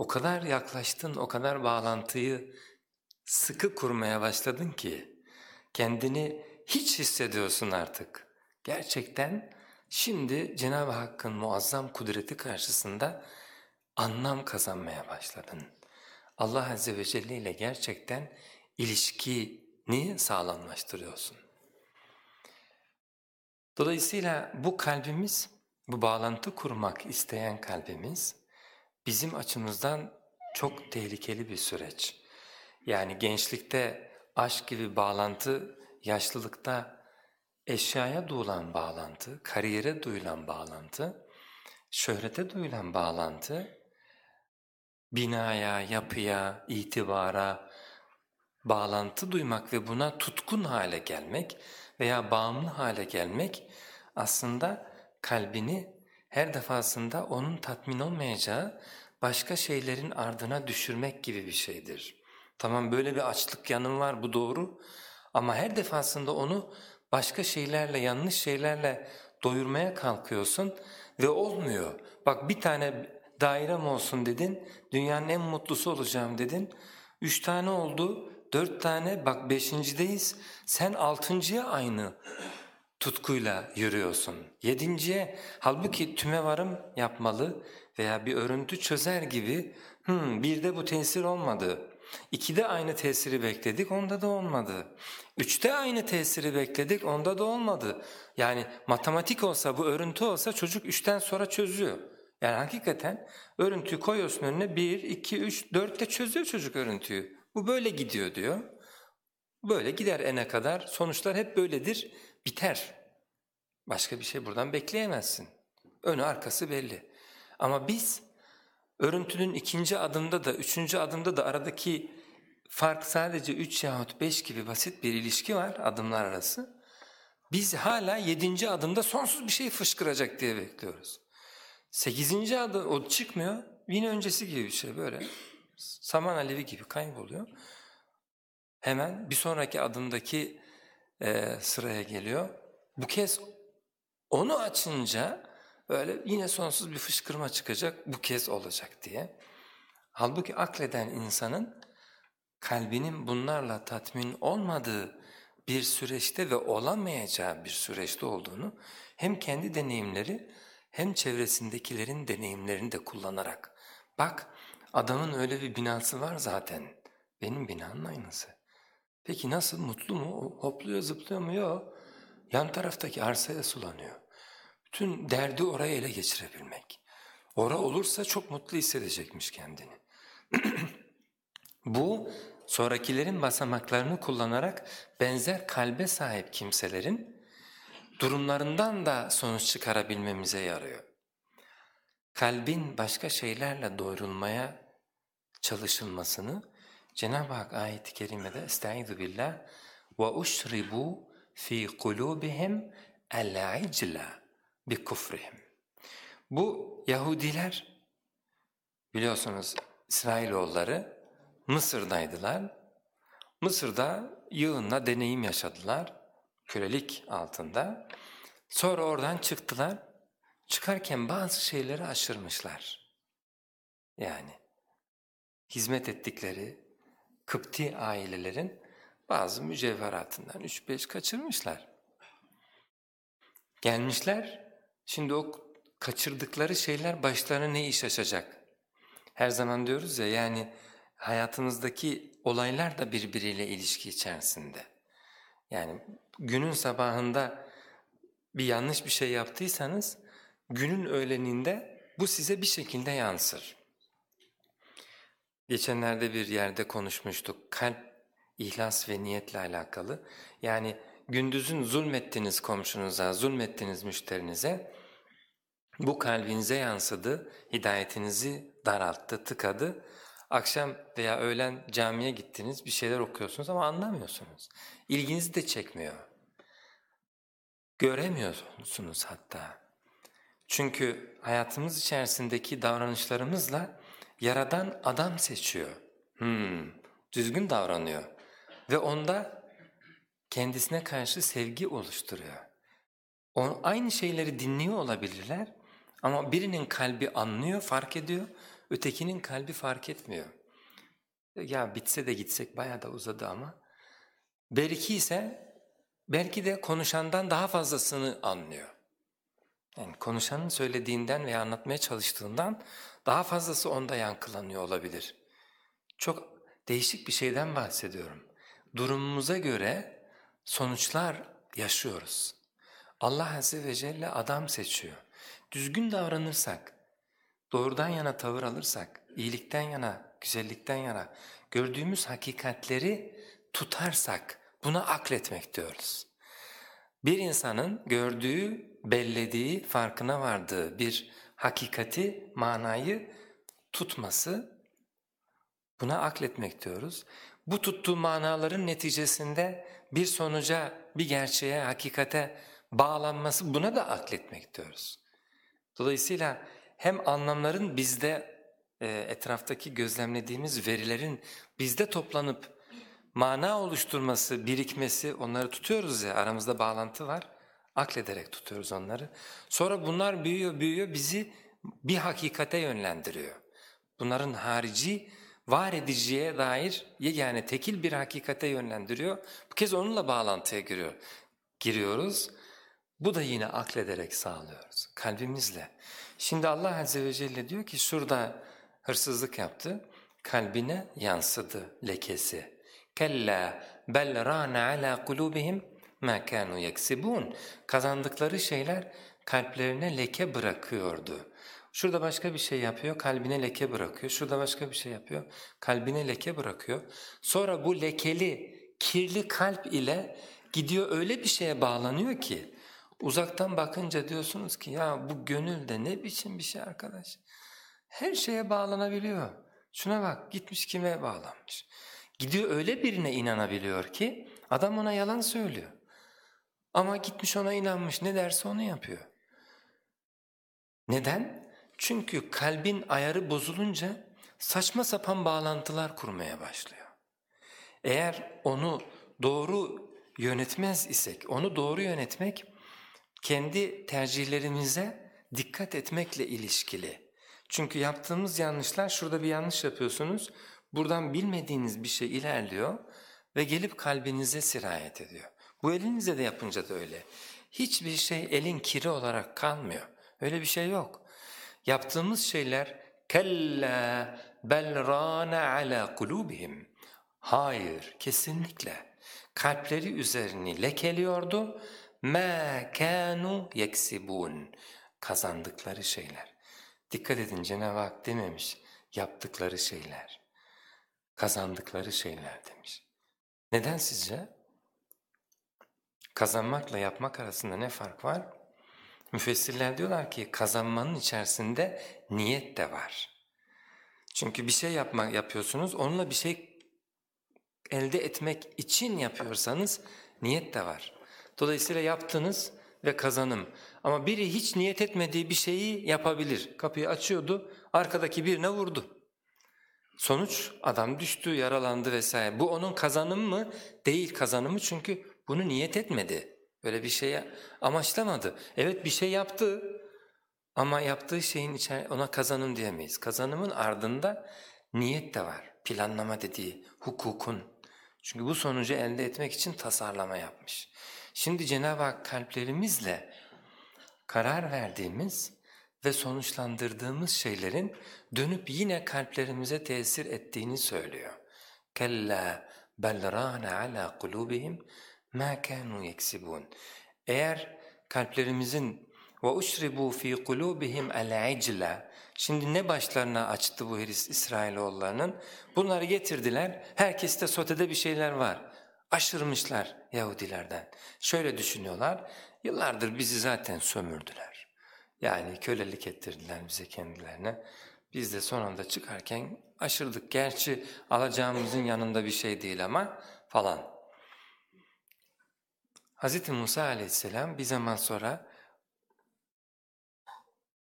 A: o kadar yaklaştın, o kadar bağlantıyı sıkı kurmaya başladın ki kendini hiç hissediyorsun artık. Gerçekten şimdi Cenab-ı Hakk'ın muazzam kudreti karşısında anlam kazanmaya başladın. Allah Azze ve Celle ile gerçekten ilişkini sağlamlaştırıyorsun. Dolayısıyla bu kalbimiz, bu bağlantı kurmak isteyen kalbimiz bizim açımızdan çok tehlikeli bir süreç. Yani gençlikte aşk gibi bağlantı, yaşlılıkta eşyaya duyulan bağlantı, kariyere duyulan bağlantı, şöhrete duyulan bağlantı, binaya, yapıya, itibara bağlantı duymak ve buna tutkun hale gelmek veya bağımlı hale gelmek aslında kalbini her defasında onun tatmin olmayacağı başka şeylerin ardına düşürmek gibi bir şeydir. Tamam böyle bir açlık yanım var bu doğru ama her defasında onu başka şeylerle yanlış şeylerle doyurmaya kalkıyorsun ve olmuyor. Bak bir tane dairem olsun dedin, dünyanın en mutlusu olacağım dedin, üç tane oldu, dört tane bak beşincideyiz, sen altıncıya aynı tutkuyla yürüyorsun. Yedinciye halbuki tüme varım yapmalı veya bir örüntü çözer gibi hmm, bir de bu tesir olmadı. İkide aynı tesiri bekledik onda da olmadı. Üçte aynı tesiri bekledik onda da olmadı. Yani matematik olsa bu örüntü olsa çocuk üçten sonra çözüyor. Yani hakikaten örüntüyü koyuyorsun önüne bir, iki, üç, dörtte çözüyor çocuk örüntüyü. Bu böyle gidiyor diyor. Böyle gider ene kadar sonuçlar hep böyledir biter. Başka bir şey buradan bekleyemezsin. Önü arkası belli. Ama biz örüntünün ikinci adımda da üçüncü adımda da aradaki fark sadece üç yahut beş gibi basit bir ilişki var adımlar arası. Biz hala yedinci adımda sonsuz bir şey fışkıracak diye bekliyoruz. Sekizinci adım o çıkmıyor yine öncesi gibi bir şey böyle saman alevi gibi kayboluyor. Hemen bir sonraki adımdaki e, sıraya geliyor. Bu kez onu açınca böyle yine sonsuz bir fışkırma çıkacak, bu kez olacak diye. Halbuki akleden insanın kalbinin bunlarla tatmin olmadığı bir süreçte ve olamayacağı bir süreçte olduğunu hem kendi deneyimleri hem çevresindekilerin deneyimlerini de kullanarak bak adamın öyle bir binası var zaten benim binanın aynısı. Peki nasıl mutlu mu? Hopluyor zıplıyor mu? Yok. Yan taraftaki arsaya sulanıyor. Bütün derdi oraya ele geçirebilmek. Ora olursa çok mutlu hissedecekmiş kendini. <clears throat> Bu sonrakilerin basamaklarını kullanarak benzer kalbe sahip kimselerin durumlarından da sonuç çıkarabilmemize yarıyor. Kalbin başka şeylerle doyurulmaya çalışılmasını Cenab-ı Hak ayet-i kerimede Estaizu billah uşribu fi el-icla bi kufrihim. Bu Yahudiler biliyorsunuz İsrailoğulları Mısır'daydılar. Mısır'da yığınla deneyim yaşadılar kölelik altında. Sonra oradan çıktılar. Çıkarken bazı şeyleri aşırmışlar. Yani hizmet ettikleri Kıpti ailelerin bazı mücevheratından üç beş kaçırmışlar. Gelmişler, şimdi o kaçırdıkları şeyler başlarına ne iş açacak? Her zaman diyoruz ya yani hayatımızdaki olaylar da birbiriyle ilişki içerisinde. Yani günün sabahında bir yanlış bir şey yaptıysanız günün öğleninde bu size bir şekilde yansır. Geçenlerde bir yerde konuşmuştuk kalp, ihlas ve niyetle alakalı. Yani gündüzün zulmettiniz komşunuza, zulmettiniz müşterinize, bu kalbinize yansıdı, hidayetinizi daralttı, tıkadı. Akşam veya öğlen camiye gittiniz, bir şeyler okuyorsunuz ama anlamıyorsunuz. İlginizi de çekmiyor. Göremiyorsunuz hatta. Çünkü hayatımız içerisindeki davranışlarımızla Yaradan adam seçiyor. Hmm, düzgün davranıyor. Ve onda kendisine karşı sevgi oluşturuyor. O, aynı şeyleri dinliyor olabilirler ama birinin kalbi anlıyor, fark ediyor, ötekinin kalbi fark etmiyor. Ya bitse de gitsek bayağı da uzadı ama. Belki ise belki de konuşandan daha fazlasını anlıyor. Yani konuşanın söylediğinden veya anlatmaya çalıştığından daha fazlası onda yankılanıyor olabilir. Çok değişik bir şeyden bahsediyorum. Durumumuza göre sonuçlar yaşıyoruz. Allah Azze ve Celle adam seçiyor. Düzgün davranırsak, doğrudan yana tavır alırsak, iyilikten yana, güzellikten yana gördüğümüz hakikatleri tutarsak buna akletmek diyoruz. Bir insanın gördüğü, bellediği, farkına vardığı bir hakikati, manayı tutması, buna akletmek diyoruz. Bu tuttuğu manaların neticesinde bir sonuca, bir gerçeğe, hakikate bağlanması buna da akletmek diyoruz. Dolayısıyla hem anlamların bizde e, etraftaki gözlemlediğimiz verilerin bizde toplanıp mana oluşturması, birikmesi onları tutuyoruz ya aramızda bağlantı var. Aklederek tutuyoruz onları. Sonra bunlar büyüyor büyüyor bizi bir hakikate yönlendiriyor. Bunların harici var ediciye dair yani tekil bir hakikate yönlendiriyor. Bu kez onunla bağlantıya giriyor. Giriyoruz. Bu da yine aklederek sağlıyoruz, kalbimizle. Şimdi Allah Azze ve Celle diyor ki şurada hırsızlık yaptı, kalbine yansıdı lekesi. Kella bel rana ala kulubihim kanu yeksibun. Kazandıkları şeyler kalplerine leke bırakıyordu. Şurada başka bir şey yapıyor, kalbine leke bırakıyor. Şurada başka bir şey yapıyor, kalbine leke bırakıyor. Sonra bu lekeli, kirli kalp ile gidiyor öyle bir şeye bağlanıyor ki uzaktan bakınca diyorsunuz ki ya bu gönülde ne biçim bir şey arkadaş. Her şeye bağlanabiliyor. Şuna bak gitmiş kime bağlanmış. Gidiyor öyle birine inanabiliyor ki adam ona yalan söylüyor. Ama gitmiş ona inanmış ne derse onu yapıyor. Neden? Çünkü kalbin ayarı bozulunca saçma sapan bağlantılar kurmaya başlıyor. Eğer onu doğru yönetmez isek, onu doğru yönetmek kendi tercihlerimize dikkat etmekle ilişkili. Çünkü yaptığımız yanlışlar, şurada bir yanlış yapıyorsunuz, buradan bilmediğiniz bir şey ilerliyor ve gelip kalbinize sirayet ediyor. Bu elinize de yapınca da öyle. Hiçbir şey elin kiri olarak kalmıyor. Öyle bir şey yok. Yaptığımız şeyler kella bel rana ala kulubihim. Hayır, kesinlikle. Kalpleri üzerini lekeliyordu. Ma kanu yeksibun. Kazandıkları şeyler. Dikkat edin Cenab-ı Hak dememiş yaptıkları şeyler. Kazandıkları şeyler demiş. Neden sizce? Kazanmakla yapmak arasında ne fark var? Müfessirler diyorlar ki kazanmanın içerisinde niyet de var. Çünkü bir şey yapmak yapıyorsunuz, onunla bir şey elde etmek için yapıyorsanız niyet de var. Dolayısıyla yaptınız ve kazanım. Ama biri hiç niyet etmediği bir şeyi yapabilir. Kapıyı açıyordu, arkadaki birine vurdu. Sonuç adam düştü, yaralandı vesaire. Bu onun kazanımı mı? Değil kazanımı çünkü bunu niyet etmedi. Böyle bir şeye amaçlamadı. Evet bir şey yaptı ama yaptığı şeyin içine ona kazanım diyemeyiz. Kazanımın ardında niyet de var. Planlama dediği hukukun. Çünkü bu sonucu elde etmek için tasarlama yapmış. Şimdi Cenab-ı Hak kalplerimizle karar verdiğimiz ve sonuçlandırdığımız şeylerin dönüp yine kalplerimize tesir ettiğini söylüyor. Kella bel rana ala kulubihim ma kanu yeksibun. Eğer kalplerimizin uşribu fi kulubihim el-icla Şimdi ne başlarına açtı bu Hris İsrailoğullarının? Bunları getirdiler. Herkeste sotede bir şeyler var. Aşırmışlar Yahudilerden. Şöyle düşünüyorlar. Yıllardır bizi zaten sömürdüler. Yani kölelik ettirdiler bize kendilerine. Biz de son anda çıkarken aşırdık. Gerçi alacağımızın yanında bir şey değil ama falan. Hz. Musa aleyhisselam bir zaman sonra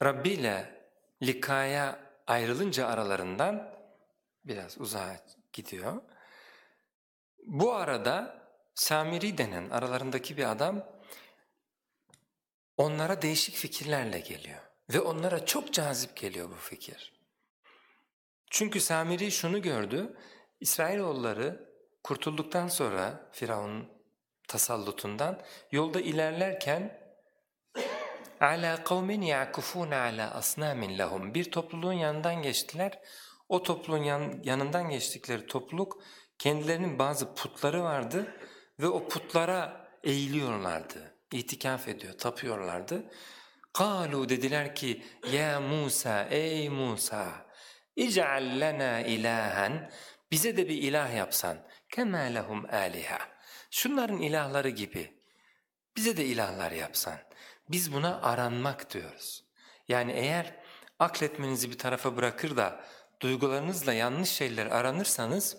A: Rabbi ile likaya ayrılınca aralarından biraz uzağa gidiyor. Bu arada Samiri denen aralarındaki bir adam onlara değişik fikirlerle geliyor. Ve onlara çok cazip geliyor bu fikir. Çünkü Samiri şunu gördü, İsrailoğulları kurtulduktan sonra Firavun'un tasallutundan yolda ilerlerken ala kavmin yakufun ala asnamin lahum bir topluluğun yanından geçtiler. O topluluğun yan, yanından geçtikleri topluluk kendilerinin bazı putları vardı ve o putlara eğiliyorlardı. İtikaf ediyor, tapıyorlardı. Kalu dediler ki ya Musa ey Musa ic'al lana ilahen bize de bir ilah yapsan kema lehum aliha. Şunların ilahları gibi bize de ilahlar yapsan. Biz buna aranmak diyoruz. Yani eğer akletmenizi bir tarafa bırakır da duygularınızla yanlış şeyler aranırsanız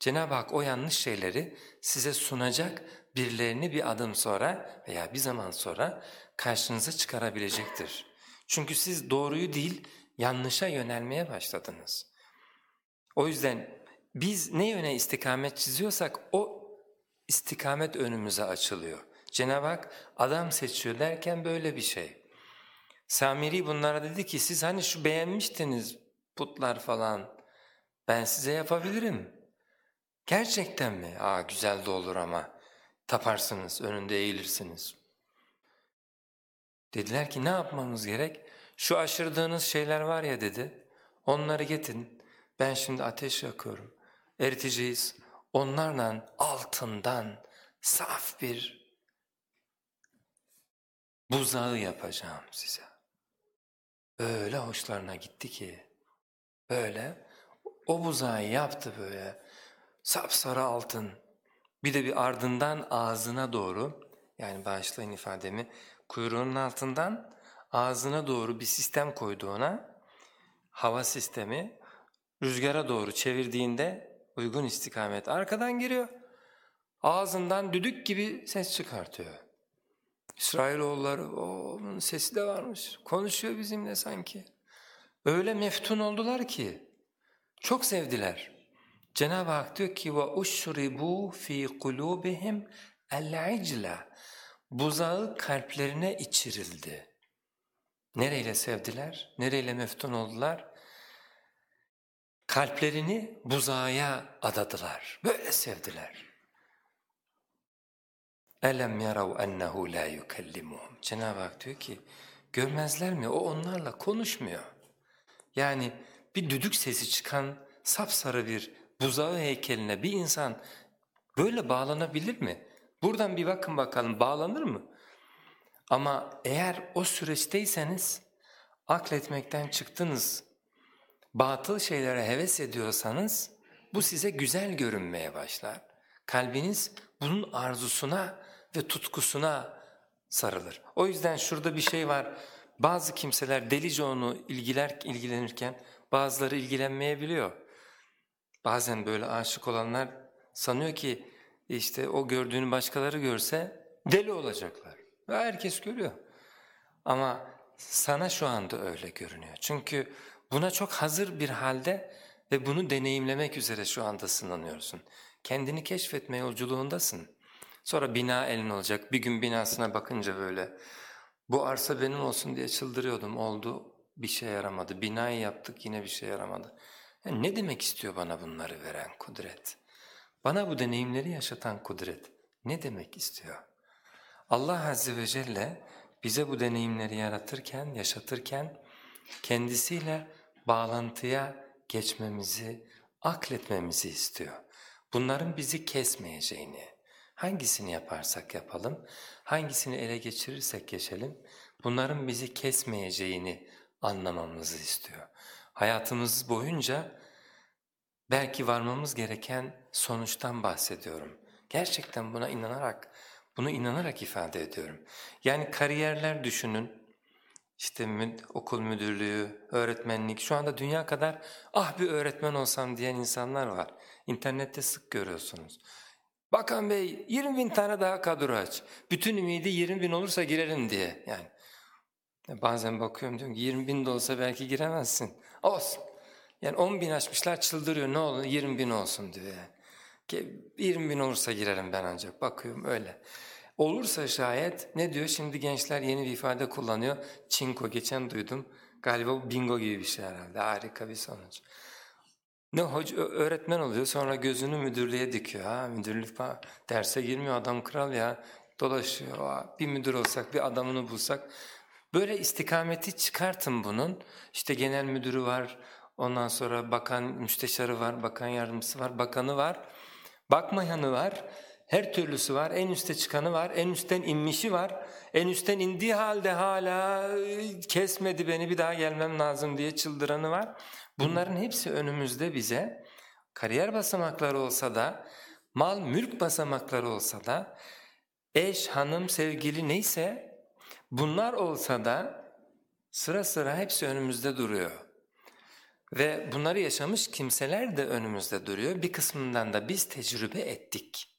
A: Cenab-ı Hak o yanlış şeyleri size sunacak birilerini bir adım sonra veya bir zaman sonra karşınıza çıkarabilecektir. Çünkü siz doğruyu değil yanlışa yönelmeye başladınız. O yüzden biz ne yöne istikamet çiziyorsak o istikamet önümüze açılıyor. Cenab-ı Hak adam seçiyor derken böyle bir şey. Samiri bunlara dedi ki siz hani şu beğenmiştiniz putlar falan ben size yapabilirim. Gerçekten mi? Aa güzel de olur ama taparsınız önünde eğilirsiniz. Dediler ki ne yapmamız gerek? Şu aşırdığınız şeyler var ya dedi, onları getirin. Ben şimdi ateş yakıyorum, eriteceğiz. Onlarla altından saf bir buzağı yapacağım size. Öyle hoşlarına gitti ki, böyle o buzağı yaptı böyle sapsarı altın. Bir de bir ardından ağzına doğru, yani bağışlayın ifademi, kuyruğunun altından ağzına doğru bir sistem koydu ona. Hava sistemi rüzgara doğru çevirdiğinde uygun istikamet arkadan giriyor. Ağzından düdük gibi ses çıkartıyor. İsrailoğulları onun sesi de varmış. Konuşuyor bizimle sanki. Öyle meftun oldular ki çok sevdiler. Cenab-ı Hak diyor ki ve uşribu fi kulubihim el-icla. Buzağı kalplerine içirildi. Nereyle sevdiler? Nereyle meftun oldular? Kalplerini buzağa adadılar. Böyle sevdiler. Elem yarav ennehu la yukellimuhum. Cenab-ı Hak diyor ki görmezler mi? O onlarla konuşmuyor. Yani bir düdük sesi çıkan sapsarı bir buzağı heykeline bir insan böyle bağlanabilir mi? Buradan bir bakın bakalım bağlanır mı? Ama eğer o süreçteyseniz akletmekten çıktınız, batıl şeylere heves ediyorsanız bu size güzel görünmeye başlar. Kalbiniz bunun arzusuna ve tutkusuna sarılır. O yüzden şurada bir şey var. Bazı kimseler delice onu ilgiler, ilgilenirken bazıları ilgilenmeyebiliyor. Bazen böyle aşık olanlar sanıyor ki işte o gördüğünü başkaları görse deli olacaklar. Herkes görüyor. Ama sana şu anda öyle görünüyor. Çünkü buna çok hazır bir halde ve bunu deneyimlemek üzere şu anda sınanıyorsun. Kendini keşfetme yolculuğundasın. Sonra bina elin olacak. Bir gün binasına bakınca böyle bu arsa benim olsun diye çıldırıyordum. Oldu bir şey yaramadı. Binayı yaptık yine bir şey yaramadı. Yani ne demek istiyor bana bunları veren kudret? Bana bu deneyimleri yaşatan kudret ne demek istiyor? Allah Azze ve Celle bize bu deneyimleri yaratırken, yaşatırken kendisiyle bağlantıya geçmemizi, akletmemizi istiyor. Bunların bizi kesmeyeceğini, hangisini yaparsak yapalım, hangisini ele geçirirsek geçelim, bunların bizi kesmeyeceğini anlamamızı istiyor. Hayatımız boyunca belki varmamız gereken sonuçtan bahsediyorum. Gerçekten buna inanarak, bunu inanarak ifade ediyorum. Yani kariyerler düşünün, işte okul müdürlüğü, öğretmenlik, şu anda dünya kadar ah bir öğretmen olsam diyen insanlar var. İnternette sık görüyorsunuz. Bakan Bey 20 bin tane daha kadro aç. Bütün ümidi 20 bin olursa girerim diye. Yani bazen bakıyorum diyorum ki 20 bin de olsa belki giremezsin. Olsun. Yani 10 bin açmışlar çıldırıyor ne olur 20 bin olsun diyor yani. 20 bin olursa girerim ben ancak bakıyorum öyle. Olursa şayet ne diyor şimdi gençler yeni bir ifade kullanıyor. Çinko geçen duydum. Galiba bingo gibi bir şey herhalde harika bir sonuç. Ne hoca öğretmen oluyor sonra gözünü müdürlüğe dikiyor. Ha müdürlük derse girmiyor adam kral ya dolaşıyor. Ha, bir müdür olsak bir adamını bulsak. Böyle istikameti çıkartın bunun. İşte genel müdürü var, ondan sonra bakan müsteşarı var, bakan yardımcısı var, bakanı var. Bakmayanı var, her türlüsü var, en üste çıkanı var, en üstten inmişi var. En üstten indiği halde hala kesmedi beni bir daha gelmem lazım diye çıldıranı var. Bunların hepsi önümüzde bize kariyer basamakları olsa da, mal mülk basamakları olsa da, eş, hanım, sevgili neyse bunlar olsa da sıra sıra hepsi önümüzde duruyor. Ve bunları yaşamış kimseler de önümüzde duruyor. Bir kısmından da biz tecrübe ettik.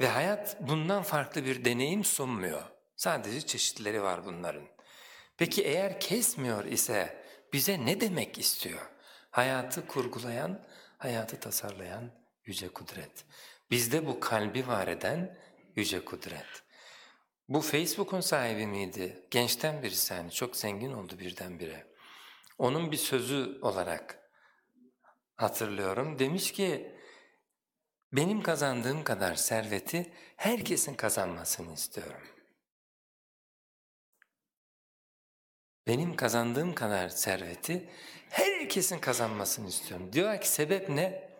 A: Ve hayat bundan farklı bir deneyim sunmuyor. Sadece çeşitleri var bunların. Peki eğer kesmiyor ise bize ne demek istiyor? Hayatı kurgulayan, hayatı tasarlayan yüce kudret. Bizde bu kalbi var eden yüce kudret. Bu Facebook'un sahibi miydi? Gençten birisi yani çok zengin oldu birdenbire. Onun bir sözü olarak hatırlıyorum. Demiş ki benim kazandığım kadar serveti herkesin kazanmasını istiyorum. benim kazandığım kadar serveti herkesin kazanmasını istiyorum. Diyor ki sebep ne?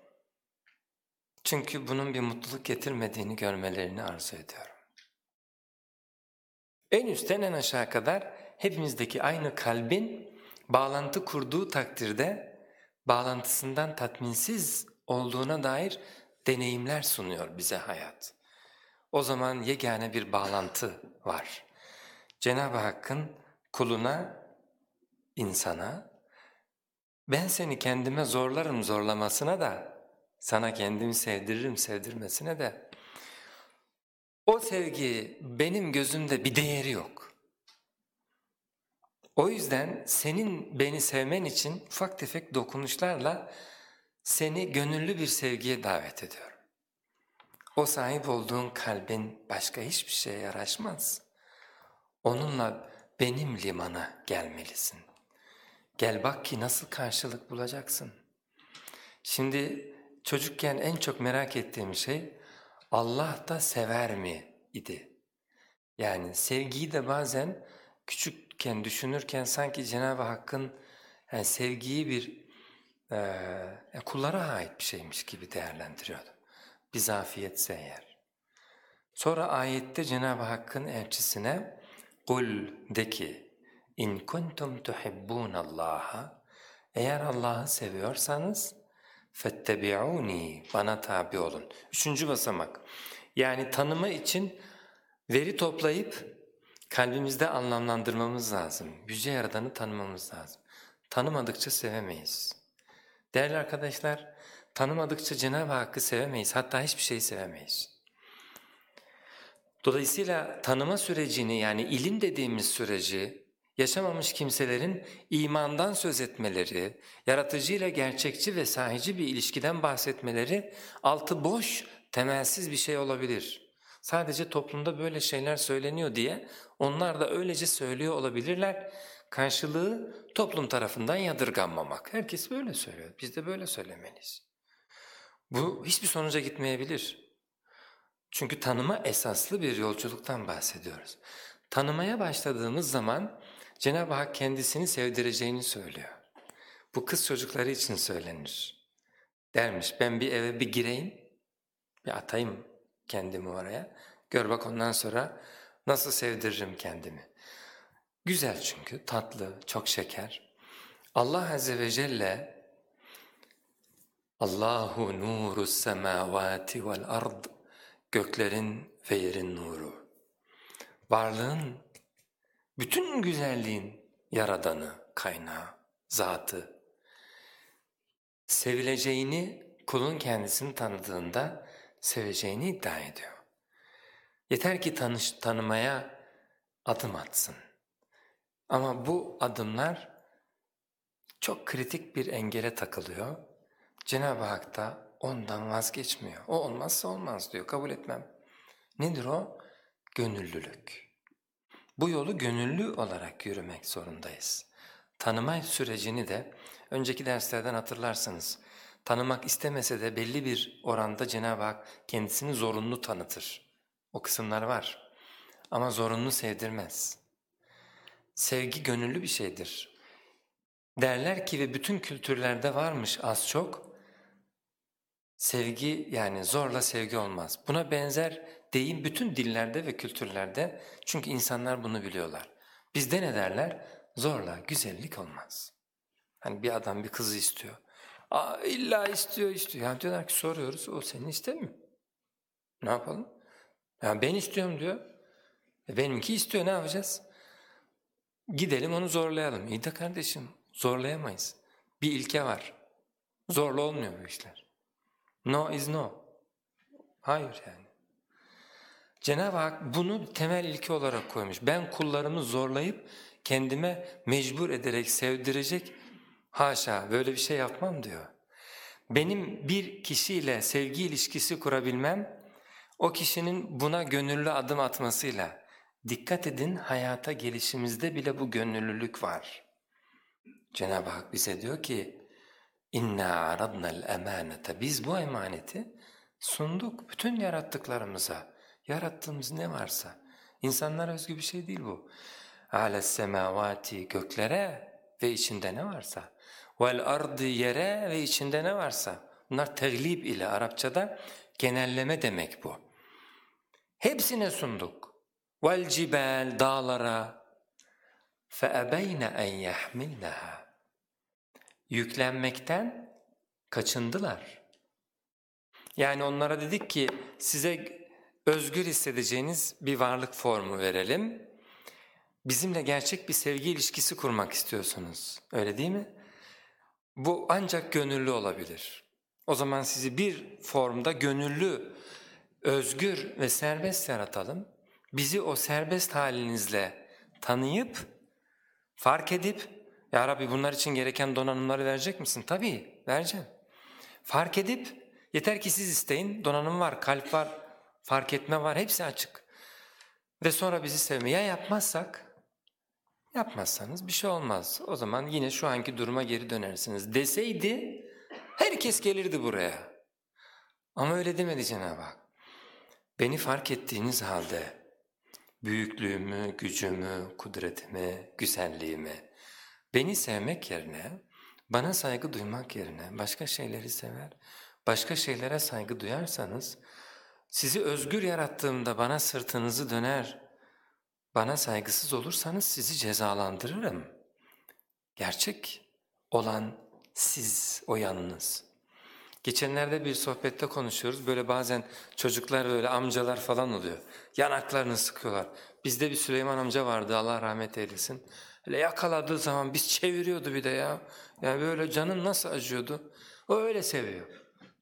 A: Çünkü bunun bir mutluluk getirmediğini görmelerini arzu ediyorum. En üstten en aşağı kadar hepimizdeki aynı kalbin bağlantı kurduğu takdirde bağlantısından tatminsiz olduğuna dair deneyimler sunuyor bize hayat. O zaman yegane bir bağlantı var. Cenab-ı Hakk'ın kuluna, insana, ben seni kendime zorlarım zorlamasına da, sana kendimi sevdiririm sevdirmesine de, o sevgi benim gözümde bir değeri yok. O yüzden senin beni sevmen için ufak tefek dokunuşlarla seni gönüllü bir sevgiye davet ediyorum. O sahip olduğun kalbin başka hiçbir şeye yaraşmaz. Onunla benim limana gelmelisin. Gel bak ki nasıl karşılık bulacaksın. Şimdi çocukken en çok merak ettiğim şey Allah da sever mi idi. Yani sevgiyi de bazen küçükken düşünürken sanki Cenab-ı Hakk'ın yani sevgiyi bir e, kullara ait bir şeymiş gibi değerlendiriyordum. Bir zafiyetse eğer. Sonra ayette Cenab-ı Hakk'ın elçisine Kul de ki in kuntum tuhibbunallaha eğer Allah'ı seviyorsanız fettebi'uni bana tabi olun. Üçüncü basamak. Yani tanıma için veri toplayıp kalbimizde anlamlandırmamız lazım. Yüce Yaradan'ı tanımamız lazım. Tanımadıkça sevemeyiz. Değerli arkadaşlar, tanımadıkça Cenab-ı Hakk'ı sevemeyiz, hatta hiçbir şeyi sevemeyiz. Dolayısıyla tanıma sürecini yani ilim dediğimiz süreci yaşamamış kimselerin imandan söz etmeleri, yaratıcıyla gerçekçi ve sahici bir ilişkiden bahsetmeleri altı boş, temelsiz bir şey olabilir. Sadece toplumda böyle şeyler söyleniyor diye onlar da öylece söylüyor olabilirler. Karşılığı toplum tarafından yadırganmamak. Herkes böyle söylüyor, biz de böyle söylemeliyiz. Bu hiçbir sonuca gitmeyebilir. Çünkü tanıma esaslı bir yolculuktan bahsediyoruz. Tanımaya başladığımız zaman Cenab-ı Hak kendisini sevdireceğini söylüyor. Bu kız çocukları için söylenir. Dermiş ben bir eve bir gireyim, bir atayım kendimi oraya. Gör bak ondan sonra nasıl sevdiririm kendimi. Güzel çünkü, tatlı, çok şeker. Allah Azze ve Celle Allahu nuru semavati vel ard göklerin ve yerin nuru. Varlığın, bütün güzelliğin yaradanı, kaynağı, zatı. Sevileceğini kulun kendisini tanıdığında seveceğini iddia ediyor. Yeter ki tanış, tanımaya adım atsın. Ama bu adımlar çok kritik bir engele takılıyor. Cenab-ı Hak da ondan vazgeçmiyor. O olmazsa olmaz diyor, kabul etmem. Nedir o? Gönüllülük. Bu yolu gönüllü olarak yürümek zorundayız. Tanıma sürecini de önceki derslerden hatırlarsınız. Tanımak istemese de belli bir oranda Cenab-ı Hak kendisini zorunlu tanıtır. O kısımlar var. Ama zorunlu sevdirmez. Sevgi gönüllü bir şeydir. Derler ki ve bütün kültürlerde varmış az çok, Sevgi yani zorla sevgi olmaz. Buna benzer deyim bütün dillerde ve kültürlerde çünkü insanlar bunu biliyorlar. Bizde ne derler? Zorla güzellik olmaz. Hani bir adam bir kızı istiyor. Aa, illa istiyor istiyor. Yani diyorlar ki soruyoruz o senin istemiyor. Ne yapalım? Yani ben istiyorum diyor. E benimki istiyor ne yapacağız? Gidelim onu zorlayalım. İyi de kardeşim zorlayamayız. Bir ilke var. Zorla olmuyor bu işler. No is no. Hayır yani. Cenab-ı Hak bunu temel ilke olarak koymuş. Ben kullarımı zorlayıp kendime mecbur ederek sevdirecek haşa böyle bir şey yapmam diyor. Benim bir kişiyle sevgi ilişkisi kurabilmem o kişinin buna gönüllü adım atmasıyla dikkat edin hayata gelişimizde bile bu gönüllülük var. Cenab-ı Hak bize diyor ki İnna aradna'l emanete. Biz bu emaneti sunduk bütün yarattıklarımıza. Yarattığımız ne varsa. İnsanlar özgü bir şey değil bu. ales semavati göklere ve içinde ne varsa ardı yere ve içinde ne varsa bunlar teglib ile Arapçada genelleme demek bu. Hepsine sunduk. Vel cibel dağlara feebeyne en yahmilnaha. Yüklenmekten kaçındılar. Yani onlara dedik ki size özgür hissedeceğiniz bir varlık formu verelim. Bizimle gerçek bir sevgi ilişkisi kurmak istiyorsunuz. Öyle değil mi? Bu ancak gönüllü olabilir. O zaman sizi bir formda gönüllü özgür ve serbest yaratalım. Bizi o serbest halinizle tanıyıp, fark edip, Ya Rabbi bunlar için gereken donanımları verecek misin? Tabii, vereceğim. Fark edip, yeter ki siz isteyin, donanım var, kalp var, fark etme var, hepsi açık. Ve sonra bizi sevmeye ya yapmazsak, yapmazsanız bir şey olmaz. O zaman yine şu anki duruma geri dönersiniz. Deseydi, herkes gelirdi buraya. Ama öyle demedi Cenab-ı Hak. Beni fark ettiğiniz halde büyüklüğümü, gücümü, kudretimi, güzelliğimi beni sevmek yerine, bana saygı duymak yerine başka şeyleri sever, başka şeylere saygı duyarsanız sizi özgür yarattığımda bana sırtınızı döner, bana saygısız olursanız sizi cezalandırırım. Gerçek olan siz, o yanınız. Geçenlerde bir sohbette konuşuyoruz. Böyle bazen çocuklar böyle amcalar falan oluyor. Yanaklarını sıkıyorlar. Bizde bir Süleyman amca vardı Allah rahmet eylesin. Öyle yakaladığı zaman biz çeviriyordu bir de ya. Yani böyle canın nasıl acıyordu. O öyle seviyor.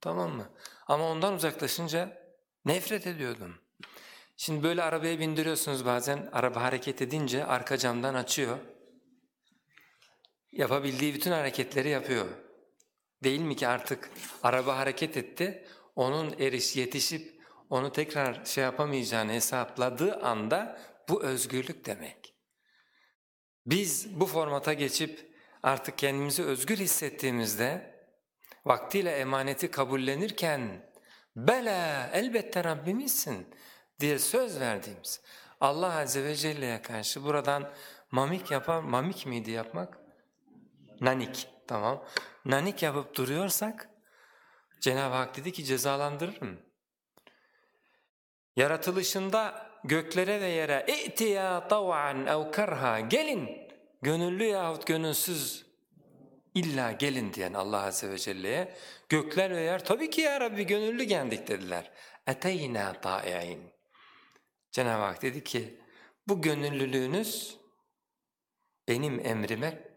A: Tamam mı? Ama ondan uzaklaşınca nefret ediyordum. Şimdi böyle arabaya bindiriyorsunuz bazen. Araba hareket edince arka camdan açıyor. Yapabildiği bütün hareketleri yapıyor. Değil mi ki artık araba hareket etti, onun eriş yetişip onu tekrar şey yapamayacağını hesapladığı anda bu özgürlük demek. Biz bu formata geçip artık kendimizi özgür hissettiğimizde vaktiyle emaneti kabullenirken bela elbette Rabbimizsin diye söz verdiğimiz Allah Azze ve Celle'ye karşı buradan mamik yapar, mamik miydi yapmak? Nanik, tamam. Nanik yapıp duruyorsak Cenab-ı Hak dedi ki cezalandırırım. Yaratılışında göklere ve yere اِئْتِيَا طَوْعًا اَوْ كَرْهًا Gelin, gönüllü yahut gönülsüz illa gelin diyen Allah Azze ve Celle'ye gökler ve yer tabii ki ya Rabbi gönüllü geldik dediler. اَتَيْنَا طَائِعِينَ Cenab-ı Hak dedi ki bu gönüllülüğünüz benim emrime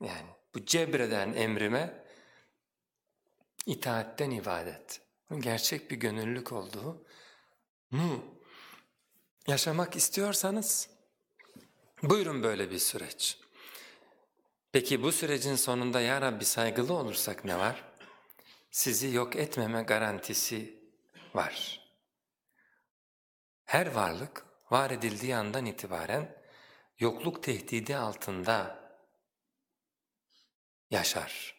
A: yani bu cebreden emrime itaatten ibadet. Gerçek bir gönüllülük olduğu nu yaşamak istiyorsanız buyurun böyle bir süreç. Peki bu sürecin sonunda ya Rabbi saygılı olursak ne var? Sizi yok etmeme garantisi var. Her varlık var edildiği andan itibaren yokluk tehdidi altında yaşar.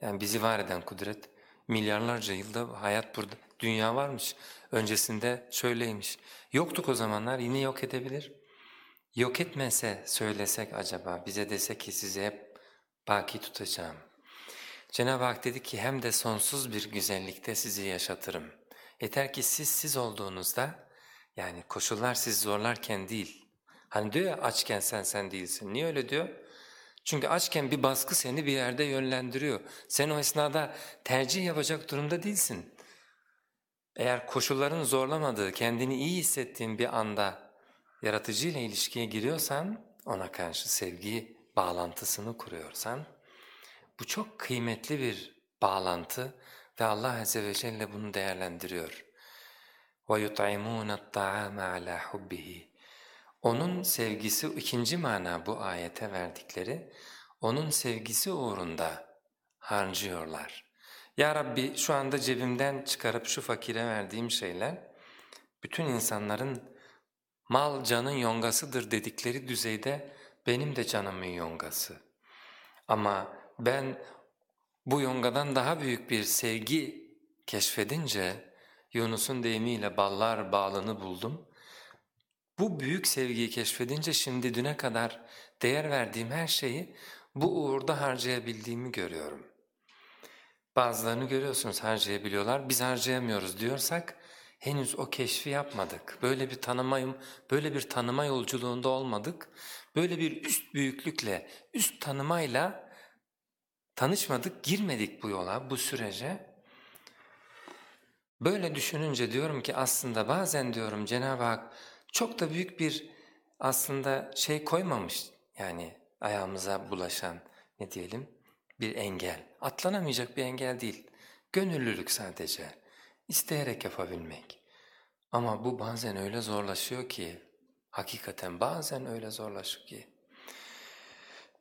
A: Yani bizi var eden kudret milyarlarca yılda hayat burada, dünya varmış. Öncesinde şöyleymiş. Yoktuk o zamanlar yine yok edebilir. Yok etmese söylesek acaba bize dese ki sizi hep baki tutacağım. Cenab-ı Hak dedi ki hem de sonsuz bir güzellikte sizi yaşatırım. Yeter ki siz siz olduğunuzda yani koşullar siz zorlarken değil. Hani diyor ya açken sen sen değilsin. Niye öyle diyor? Çünkü açken bir baskı seni bir yerde yönlendiriyor. Sen o esnada tercih yapacak durumda değilsin. Eğer koşulların zorlamadığı, kendini iyi hissettiğin bir anda yaratıcıyla ilişkiye giriyorsan, ona karşı sevgi bağlantısını kuruyorsan, bu çok kıymetli bir bağlantı ve Allah Azze ve Celle bunu değerlendiriyor. وَيُطْعِمُونَ الطَّعَامَ عَلَى حُبِّهِ onun sevgisi ikinci mana bu ayete verdikleri, onun sevgisi uğrunda harcıyorlar. Ya Rabbi şu anda cebimden çıkarıp şu fakire verdiğim şeyler, bütün insanların mal canın yongasıdır dedikleri düzeyde benim de canımın yongası. Ama ben bu yongadan daha büyük bir sevgi keşfedince Yunus'un deyimiyle ballar bağlını buldum Bu büyük sevgiyi keşfedince şimdi düne kadar değer verdiğim her şeyi bu uğurda harcayabildiğimi görüyorum. Bazılarını görüyorsunuz harcayabiliyorlar, biz harcayamıyoruz diyorsak henüz o keşfi yapmadık. Böyle bir tanımayım, böyle bir tanıma yolculuğunda olmadık. Böyle bir üst büyüklükle, üst tanımayla tanışmadık, girmedik bu yola, bu sürece. Böyle düşününce diyorum ki aslında bazen diyorum Cenab-ı Hak çok da büyük bir aslında şey koymamış yani ayağımıza bulaşan ne diyelim bir engel. Atlanamayacak bir engel değil. Gönüllülük sadece. İsteyerek yapabilmek. Ama bu bazen öyle zorlaşıyor ki, hakikaten bazen öyle zorlaşıyor ki.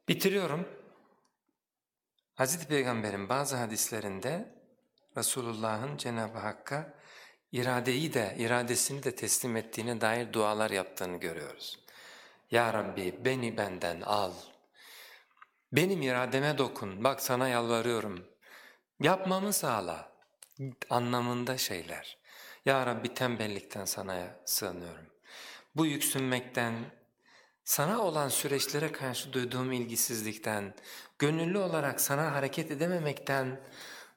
A: Bitiriyorum. Hz. Peygamber'in bazı hadislerinde Resulullah'ın Cenab-ı Hakk'a iradeyi de, iradesini de teslim ettiğine dair dualar yaptığını görüyoruz. Ya Rabbi beni benden al, benim irademe dokun, bak sana yalvarıyorum, yapmamı sağla anlamında şeyler. Ya Rabbi tembellikten sana sığınıyorum. Bu yüksünmekten, sana olan süreçlere karşı duyduğum ilgisizlikten, gönüllü olarak sana hareket edememekten,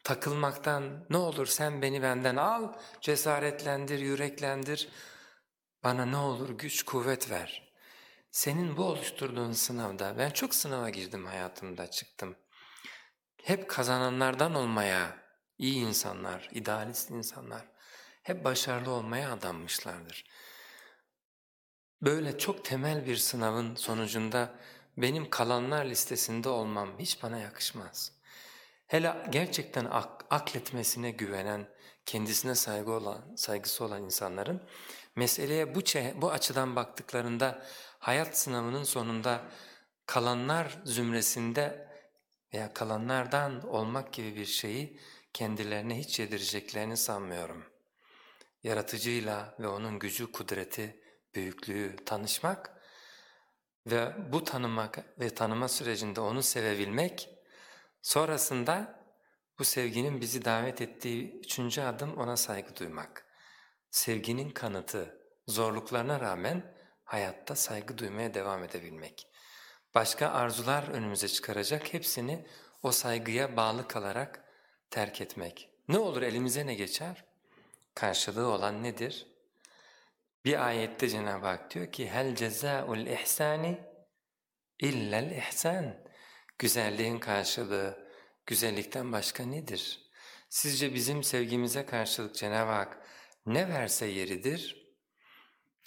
A: takılmaktan ne olur sen beni benden al, cesaretlendir, yüreklendir, bana ne olur güç kuvvet ver. Senin bu oluşturduğun sınavda, ben çok sınava girdim hayatımda çıktım. Hep kazananlardan olmaya, iyi insanlar, idealist insanlar hep başarılı olmaya adanmışlardır. Böyle çok temel bir sınavın sonucunda benim kalanlar listesinde olmam hiç bana yakışmaz. Hele gerçekten ak akletmesine güvenen, kendisine saygı olan, saygısı olan insanların meseleye bu, bu açıdan baktıklarında hayat sınavının sonunda kalanlar zümresinde veya kalanlardan olmak gibi bir şeyi kendilerine hiç yedireceklerini sanmıyorum. Yaratıcıyla ve onun gücü, kudreti, büyüklüğü tanışmak ve bu tanımak ve tanıma sürecinde onu sevebilmek, sonrasında bu sevginin bizi davet ettiği üçüncü adım ona saygı duymak. Sevginin kanıtı, zorluklarına rağmen hayatta saygı duymaya devam edebilmek. Başka arzular önümüze çıkaracak hepsini o saygıya bağlı kalarak terk etmek. Ne olur elimize ne geçer? Karşılığı olan nedir? Bir ayette Cenab-ı Hak diyor ki hel cezaul ihsani illel ihsan. Güzelliğin karşılığı güzellikten başka nedir? Sizce bizim sevgimize karşılık Cenab-ı Hak ne verse yeridir?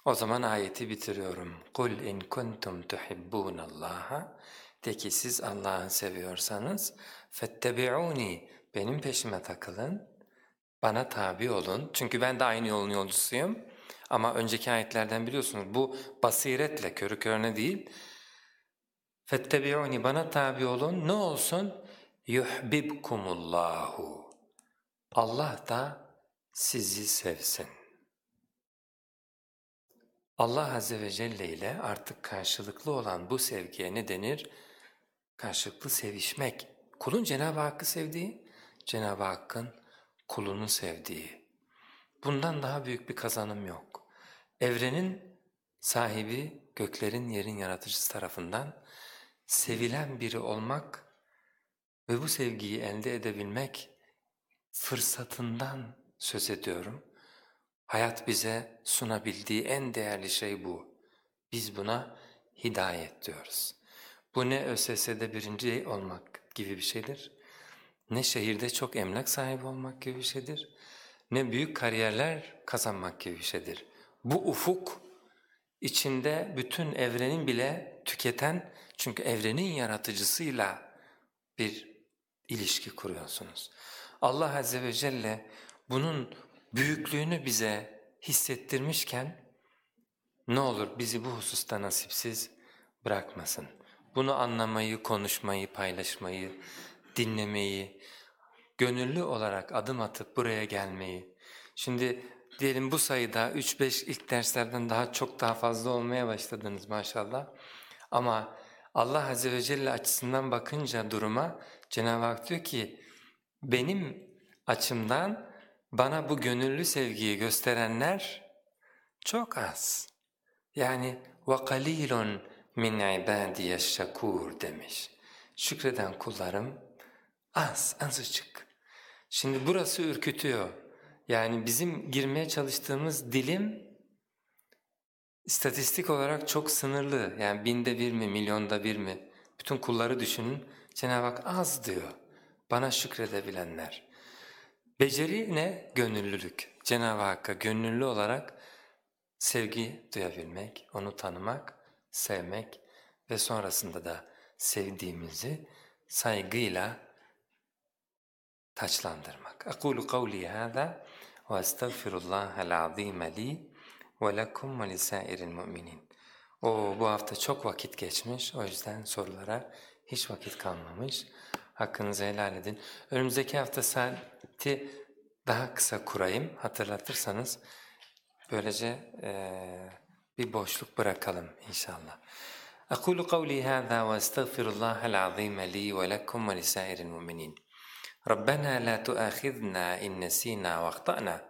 A: O zaman ayeti bitiriyorum. Kul in kuntum tuhibbunallaha de ki siz Allah'ı seviyorsanız fettebi'uni benim peşime takılın, bana tabi olun. Çünkü ben de aynı yolun yolcusuyum. Ama önceki ayetlerden biliyorsunuz bu basiretle, körü körüne değil. Fettebi'uni bana tabi olun. Ne olsun? Yuhbibkumullahu. Allah da sizi sevsin. Allah Azze ve Celle ile artık karşılıklı olan bu sevgiye ne denir? Karşılıklı sevişmek. Kulun Cenab-ı Hakk'ı sevdiği, Cenab-ı Hakk'ın kulunu sevdiği. Bundan daha büyük bir kazanım yok. Evrenin sahibi göklerin yerin yaratıcısı tarafından sevilen biri olmak ve bu sevgiyi elde edebilmek fırsatından söz ediyorum. Hayat bize sunabildiği en değerli şey bu. Biz buna hidayet diyoruz. Bu ne ÖSS'de birinci olmak gibi bir şeydir, ne şehirde çok emlak sahibi olmak gibi bir şeydir, ne büyük kariyerler kazanmak gibi bir şeydir. Bu ufuk içinde bütün evrenin bile tüketen çünkü evrenin yaratıcısıyla bir ilişki kuruyorsunuz. Allah Azze ve Celle bunun büyüklüğünü bize hissettirmişken ne olur bizi bu hususta nasipsiz bırakmasın. Bunu anlamayı, konuşmayı, paylaşmayı, dinlemeyi, gönüllü olarak adım atıp buraya gelmeyi. Şimdi diyelim bu sayıda 3-5 ilk derslerden daha çok daha fazla olmaya başladınız maşallah. Ama Allah Azze ve Celle açısından bakınca duruma Cenab-ı Hak diyor ki benim açımdan bana bu gönüllü sevgiyi gösterenler çok az. Yani وَقَلِيلٌ min ibadiye şakur demiş. Şükreden kullarım az, azıcık. Şimdi burası ürkütüyor. Yani bizim girmeye çalıştığımız dilim istatistik olarak çok sınırlı. Yani binde bir mi, milyonda bir mi? Bütün kulları düşünün. Cenab-ı Hak az diyor. Bana şükredebilenler. Beceri ne? Gönüllülük. Cenab-ı Hakk'a gönüllü olarak sevgi duyabilmek, onu tanımak, sevmek ve sonrasında da sevdiğimizi saygıyla taçlandırmak. Aqulu kavli hâzâ ve estağfirullahal azîme li ve lekum ve lisâiril müminin. O bu hafta çok vakit geçmiş o yüzden sorulara hiç vakit kalmamış. Hakkınızı helal edin. Önümüzdeki hafta saati daha kısa kurayım hatırlatırsanız böylece e, bir boşluk bırakalım inşallah. أقول قولي هذا وأستغفر الله العظيم لي ولكم ولسائر المؤمنين ربنا لا تؤاخذنا إن نسينا واخطأنا